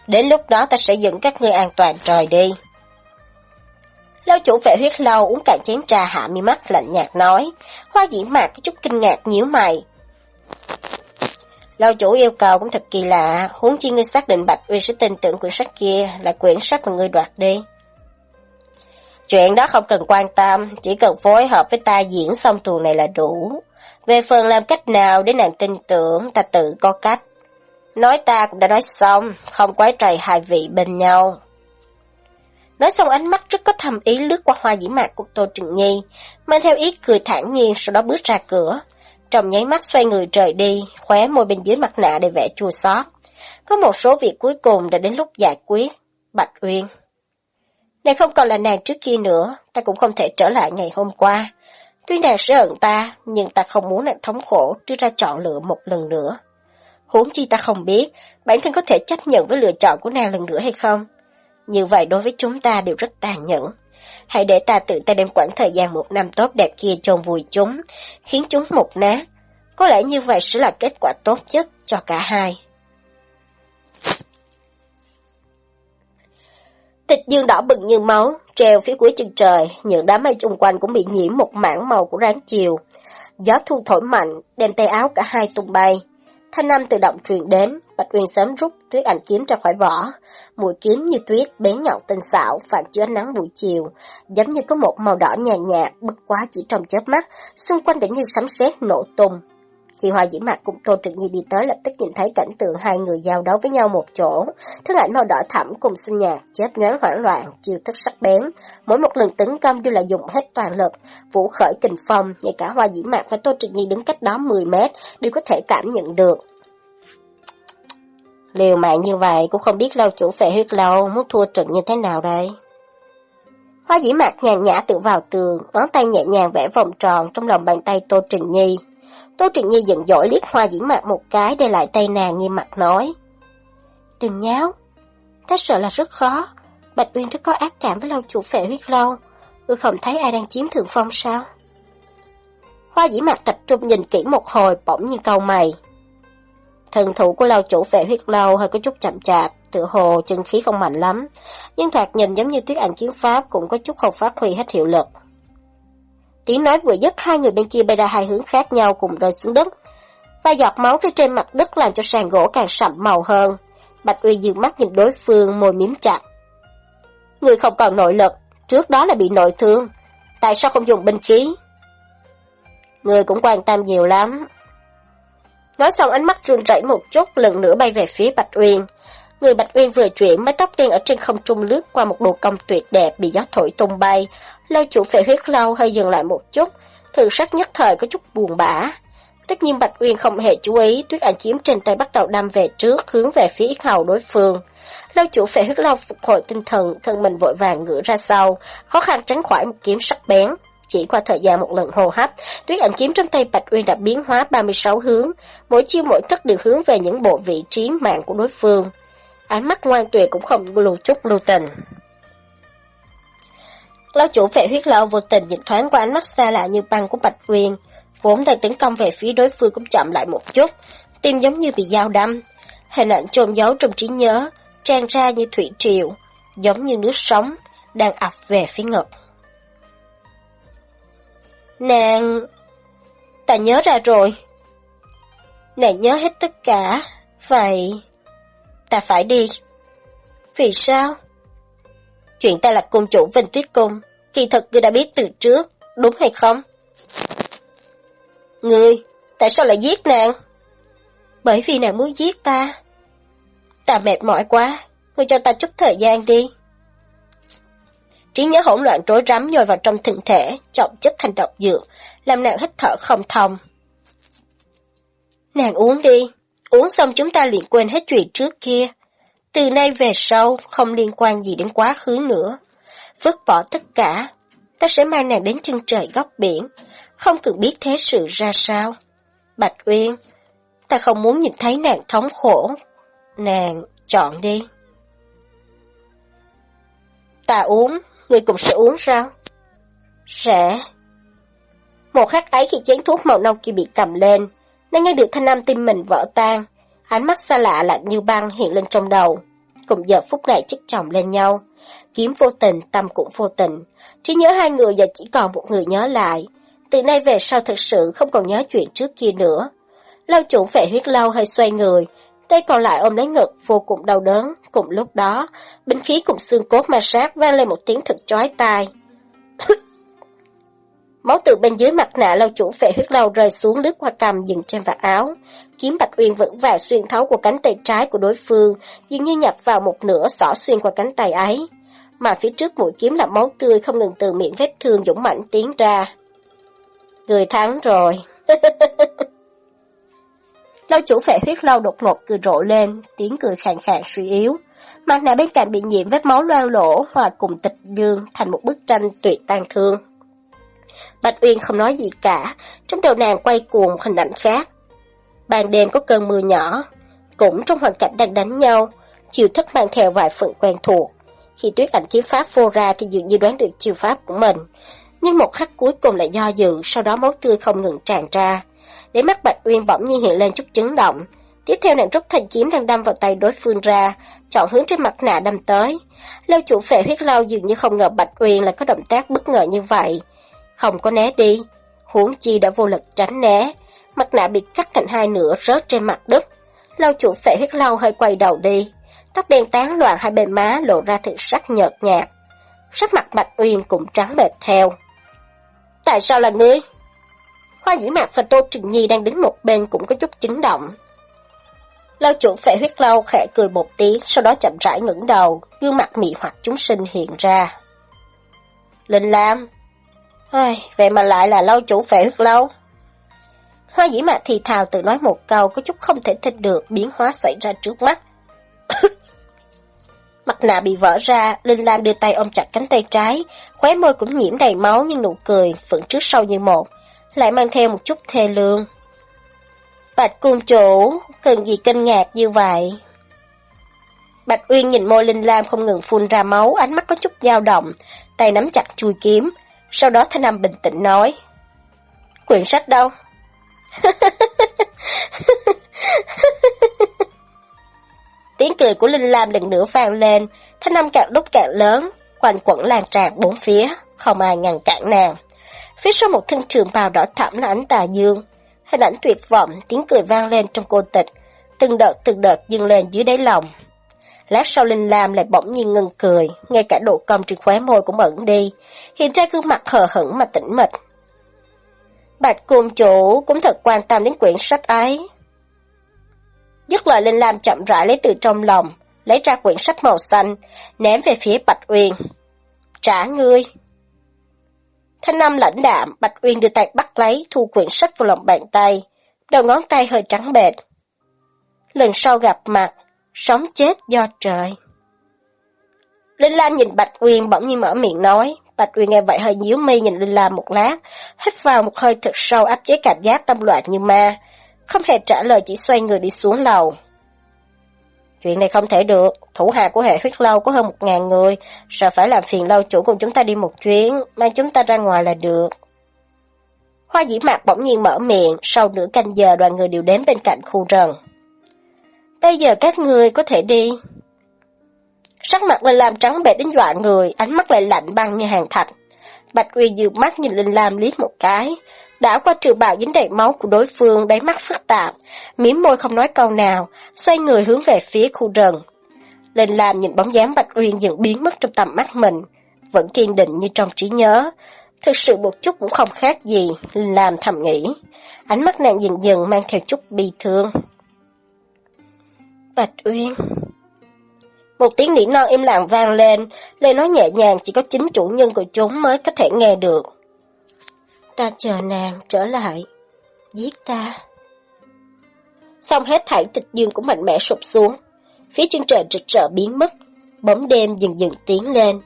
Đến lúc đó ta sẽ dẫn các ngươi an toàn rời đi. Lâu chủ vệ huyết lâu uống cạn chén trà hạ mi mắt lạnh nhạt nói. Hoa diễn mạc có chút kinh ngạc nhíu mày. Lâu chủ yêu cầu cũng thật kỳ lạ, huống chi ngươi xác định Bạch Uy sẽ tin tưởng quyển sách kia là quyển sách mà ngươi đoạt đi. Chuyện đó không cần quan tâm, chỉ cần phối hợp với ta diễn xong tuần này là đủ. Về phần làm cách nào để nàng tin tưởng, ta tự có cách. Nói ta cũng đã nói xong, không quái trầy hai vị bên nhau. Nói xong ánh mắt rất có thầm ý lướt qua hoa dĩ mạc của Tô Trừng Nhi, mang theo ý cười thản nhiên sau đó bước ra cửa. Trong nháy mắt xoay người rời đi, khóe môi bên dưới mặt nạ để vẽ chua xót. Có một số việc cuối cùng đã đến lúc giải quyết. Bạch Uyên này không còn là nàng trước kia nữa, ta cũng không thể trở lại ngày hôm qua. Tuy nàng sẽ hận ta, nhưng ta không muốn nàng thống khổ đưa ra chọn lựa một lần nữa. Huống chi ta không biết, bản thân có thể chấp nhận với lựa chọn của nàng lần nữa hay không. Như vậy đối với chúng ta đều rất tàn nhẫn. Hãy để ta tự tay đem quãng thời gian một năm tốt đẹp kia chôn vùi chúng, khiến chúng mục nát. Có lẽ như vậy sẽ là kết quả tốt nhất cho cả hai. Tịch dương đỏ bừng như máu, treo phía cuối chân trời, những đám mây xung quanh cũng bị nhiễm một mảng màu của ráng chiều. Gió thu thổi mạnh, đem tay áo cả hai tung bay. Thanh âm tự động truyền đến, Bạch Uyên sớm rút tuyết ảnh kiếm ra khỏi vỏ. Mũi kiếm như tuyết, bén nhọn tinh xảo, phản chiếu ánh nắng buổi chiều, giống như có một màu đỏ nhàn nhạt, bất quá chỉ trong chớp mắt, xung quanh đã như sấm sét nổ tung. Khi Hoa Dĩ Mạc cùng Tô Trực Nhi đi tới lập tức nhìn thấy cảnh tượng hai người giao đấu với nhau một chỗ. Thân ảnh màu đỏ thẳm cùng xinh nhạt, chết nhoáng hoảng loạn, chiêu thức sắc bén. Mỗi một lần tấn công đều là dùng hết toàn lực, vũ khởi kình phong, ngay cả Hoa Dĩ Mạc và Tô Trực Nhi đứng cách đó 10 mét đều có thể cảm nhận được. Liều mạng như vậy cũng không biết lâu chủ phệ huyết lâu muốn thua trận như thế nào đây. Hoa dĩ mạc nhàn nhã tự vào tường, ngón tay nhẹ nhàng vẽ vòng tròn trong lòng bàn tay Tô Trình Nhi. Tô Trịnh Nhi giận dỗi liếc hoa dĩ mạc một cái để lại tay nàng nghiêm mặt nói. Đừng nháo, ta sợ là rất khó. Bạch Uyên rất có ác cảm với lâu chủ phệ huyết lâu. Ngươi không thấy ai đang chiếm thượng phong sao? Hoa dĩ mạc tập trung nhìn kỹ một hồi bỗng nhiên câu mày. Thần thủ của lâu chủ vệ huyết lâu hơi có chút chậm chạp, tựa hồ chân khí không mạnh lắm, nhưng thoạt nhìn giống như tuyết ảnh chiến pháp cũng có chút không phát huy hết hiệu lực. Tiếng nói vừa dứt hai người bên kia bay ra hai hướng khác nhau cùng rơi xuống đất. Và giọt máu rơi trên mặt đất làm cho sàn gỗ càng sậm màu hơn. Bạch Uy dừng mắt nhìn đối phương môi miếm chặt. Người không còn nội lực, trước đó là bị nội thương. Tại sao không dùng binh khí? Người cũng quan tâm nhiều lắm. Nói xong ánh mắt run rẩy một chút, lần nữa bay về phía Bạch Uyên. Người Bạch Uyên vừa chuyển, mái tóc đen ở trên không trung lướt qua một đồ công tuyệt đẹp bị gió thổi tung bay, Lâu chủ phệ huyết lâu hơi dừng lại một chút, thường sắc nhất thời có chút buồn bã. Tất nhiên Bạch Uyên không hề chú ý, tuyết ảnh kiếm trên tay bắt đầu đâm về trước, hướng về phía ít hầu đối phương. Lâu chủ phệ huyết lâu phục hồi tinh thần, thân mình vội vàng ngửa ra sau, khó khăn tránh khỏi một kiếm sắc bén. Chỉ qua thời gian một lần hô hấp, tuyết ảnh kiếm trong tay Bạch Uyên đã biến hóa 36 hướng, mỗi chiêu mỗi thức đều hướng về những bộ vị trí mạng của đối phương. Ánh mắt ngoan tuyệt cũng không lưu chút lưu tình. Lão chủ vệ huyết lão vô tình nhìn thoáng qua ánh mắt xa lạ như băng của Bạch Uyên, vốn đang tấn công về phía đối phương cũng chậm lại một chút, tim giống như bị dao đâm. Hình ảnh trôn giấu trong trí nhớ, tràn ra như thủy triều, giống như nước sóng đang ập về phía ngực. Nàng... Ta nhớ ra rồi. Nàng nhớ hết tất cả. Vậy... Ta phải đi. Vì sao? Chuyện ta là cung chủ Vinh Tuyết Cung, kỳ thật ngươi đã biết từ trước, đúng hay không? Ngươi, tại sao lại giết nàng? Bởi vì nàng muốn giết ta. Ta mệt mỏi quá, ngươi cho ta chút thời gian đi. Trí nhớ hỗn loạn rối rắm nhồi vào trong thân thể, trọng chất thành độc dược, làm nàng hít thở không thông. Nàng uống đi, uống xong chúng ta liền quên hết chuyện trước kia. Từ nay về sau, không liên quan gì đến quá khứ nữa. Vứt bỏ tất cả, ta sẽ mang nàng đến chân trời góc biển, không cần biết thế sự ra sao. Bạch Uyên, ta không muốn nhìn thấy nàng thống khổ. Nàng, chọn đi. Ta uống, người cũng sẽ uống sao? Sẽ. Một khắc ấy khi chén thuốc màu nâu kia bị cầm lên, nàng nghe được thanh âm tim mình vỡ tan, Ánh mắt xa lạ lạnh như băng hiện lên trong đầu. Cùng giờ phút này chất chồng lên nhau. Kiếm vô tình, tâm cũng vô tình. chỉ nhớ hai người giờ chỉ còn một người nhớ lại. Từ nay về sau thật sự không còn nhớ chuyện trước kia nữa. Lao chủ vệ huyết lâu hơi xoay người, tay còn lại ôm lấy ngực vô cùng đau đớn. Cùng lúc đó, binh khí cùng xương cốt ma sát vang lên một tiếng thật chói tai. Máu từ bên dưới mặt nạ lâu chủ phệ huyết lâu rơi xuống lướt qua cầm dừng trên vạt áo. Kiếm Bạch Uyên vững vàng xuyên thấu của cánh tay trái của đối phương, dường như nhập vào một nửa xỏ xuyên qua cánh tay ấy. Mà phía trước mũi kiếm là máu tươi không ngừng từ miệng vết thương dũng mạnh tiến ra. Người thắng rồi. lâu chủ phệ huyết lâu đột ngột cười rộ lên, tiếng cười khàn khàn suy yếu. Mặt nạ bên cạnh bị nhiễm vết máu loang lỗ hòa cùng tịch dương thành một bức tranh tuyệt tàn thương. Bạch Uyên không nói gì cả, trong đầu nàng quay cuồng hình ảnh khác. Ban đêm có cơn mưa nhỏ, cũng trong hoàn cảnh đang đánh nhau, chiều thức mang theo vài phần quen thuộc. Khi tuyết ảnh kiếm pháp phô ra thì dường như đoán được chiêu pháp của mình. Nhưng một khắc cuối cùng lại do dự, sau đó máu tươi không ngừng tràn ra. Để mắt Bạch Uyên bỗng nhiên hiện lên chút chấn động. Tiếp theo nàng rút thanh kiếm đang đâm vào tay đối phương ra, chọn hướng trên mặt nạ đâm tới. Lâu chủ phệ huyết lao dường như không ngờ Bạch Uyên lại có động tác bất ngờ như vậy. Không có né đi, huống chi đã vô lực tránh né. Mặt nạ bị cắt thành hai nửa rớt trên mặt đất. Lâu chủ phệ huyết lao hơi quay đầu đi. Tóc đen tán loạn hai bên má lộ ra thực sắc nhợt nhạt. Sắc mặt Bạch Uyên cũng trắng bệch theo. Tại sao là ngươi? Hoa dĩ mạc và Tô Trình Nhi đang đứng một bên cũng có chút chấn động. Lao chủ phệ huyết lâu khẽ cười một tiếng, sau đó chậm rãi ngẩng đầu, gương mặt mị hoặc chúng sinh hiện ra. Linh Lam Ai, vậy mà lại là lâu chủ phệ huyết lâu. Hoa dĩ mạc thì thào tự nói một câu có chút không thể tin được biến hóa xảy ra trước mắt. Mặt nạ bị vỡ ra, Linh Lam đưa tay ôm chặt cánh tay trái, khóe môi cũng nhiễm đầy máu nhưng nụ cười vẫn trước sau như một, lại mang theo một chút thê lương. Bạch cung chủ, cần gì kinh ngạc như vậy? Bạch Uyên nhìn môi Linh Lam không ngừng phun ra máu, ánh mắt có chút dao động, tay nắm chặt chui kiếm, sau đó Thanh nam bình tĩnh nói. Quyển sách đâu? Tiếng cười của Linh Lam lần nữa vang lên, thanh nam càng đúc càng lớn, quanh quẩn lan tràn bốn phía, không ai ngăn cản nàng. Phía sau một thân trường bào đỏ thẳm là ánh tà dương, hình ảnh tuyệt vọng, tiếng cười vang lên trong cô tịch, từng đợt từng đợt dâng lên dưới đáy lòng. Lát sau Linh Lam lại bỗng nhiên ngừng cười, ngay cả độ cong trên khóe môi cũng ẩn đi, hiện ra gương mặt hờ hững mà tĩnh mịch. Bạch cung chủ cũng thật quan tâm đến quyển sách ấy. Dứt lời Linh Lam chậm rãi lấy từ trong lòng, lấy ra quyển sách màu xanh, ném về phía Bạch Uyên. Trả ngươi. Thanh âm lãnh đạm, Bạch Uyên đưa tay bắt lấy, thu quyển sách vào lòng bàn tay, đầu ngón tay hơi trắng bệt. Lần sau gặp mặt, sống chết do trời. Linh Lam nhìn Bạch Uyên bỗng nhiên mở miệng nói, Bạch Uyên nghe vậy hơi nhíu mi nhìn Linh Lam một lát, hít vào một hơi thật sâu áp chế cảm giác tâm loạn như ma, không hề trả lời chỉ xoay người đi xuống lầu. Chuyện này không thể được, thủ hạ của hệ huyết lâu có hơn một ngàn người, sợ phải làm phiền lâu chủ cùng chúng ta đi một chuyến, mang chúng ta ra ngoài là được. Hoa dĩ mạc bỗng nhiên mở miệng, sau nửa canh giờ đoàn người đều đến bên cạnh khu rừng. Bây giờ các người có thể đi. Sắc mặt Linh Lam trắng bệ đến dọa người, ánh mắt lại lạnh băng như hàng thạch. Bạch Uy dự mắt nhìn Linh Lam liếc một cái, đã qua trừ bạo dính đầy máu của đối phương, đáy mắt phức tạp, miếm môi không nói câu nào, xoay người hướng về phía khu rừng. Lên làm nhìn bóng dáng Bạch Uyên dần biến mất trong tầm mắt mình, vẫn kiên định như trong trí nhớ. Thực sự một chút cũng không khác gì, làm thầm nghĩ. Ánh mắt nàng dần dần mang theo chút bi thương. Bạch Uyên Một tiếng nỉ non im lặng vang lên, lời nói nhẹ nhàng chỉ có chính chủ nhân của chúng mới có thể nghe được. Ta chờ nàng trở lại, giết ta. Xong hết thảy tịch dương cũng mạnh mẽ sụp xuống, phía chân trời rực rỡ biến mất, bóng đêm dần dần tiến lên,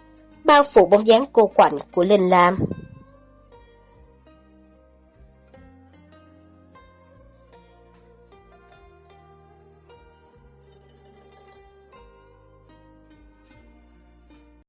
bao phủ bóng dáng cô quạnh của Linh Lam.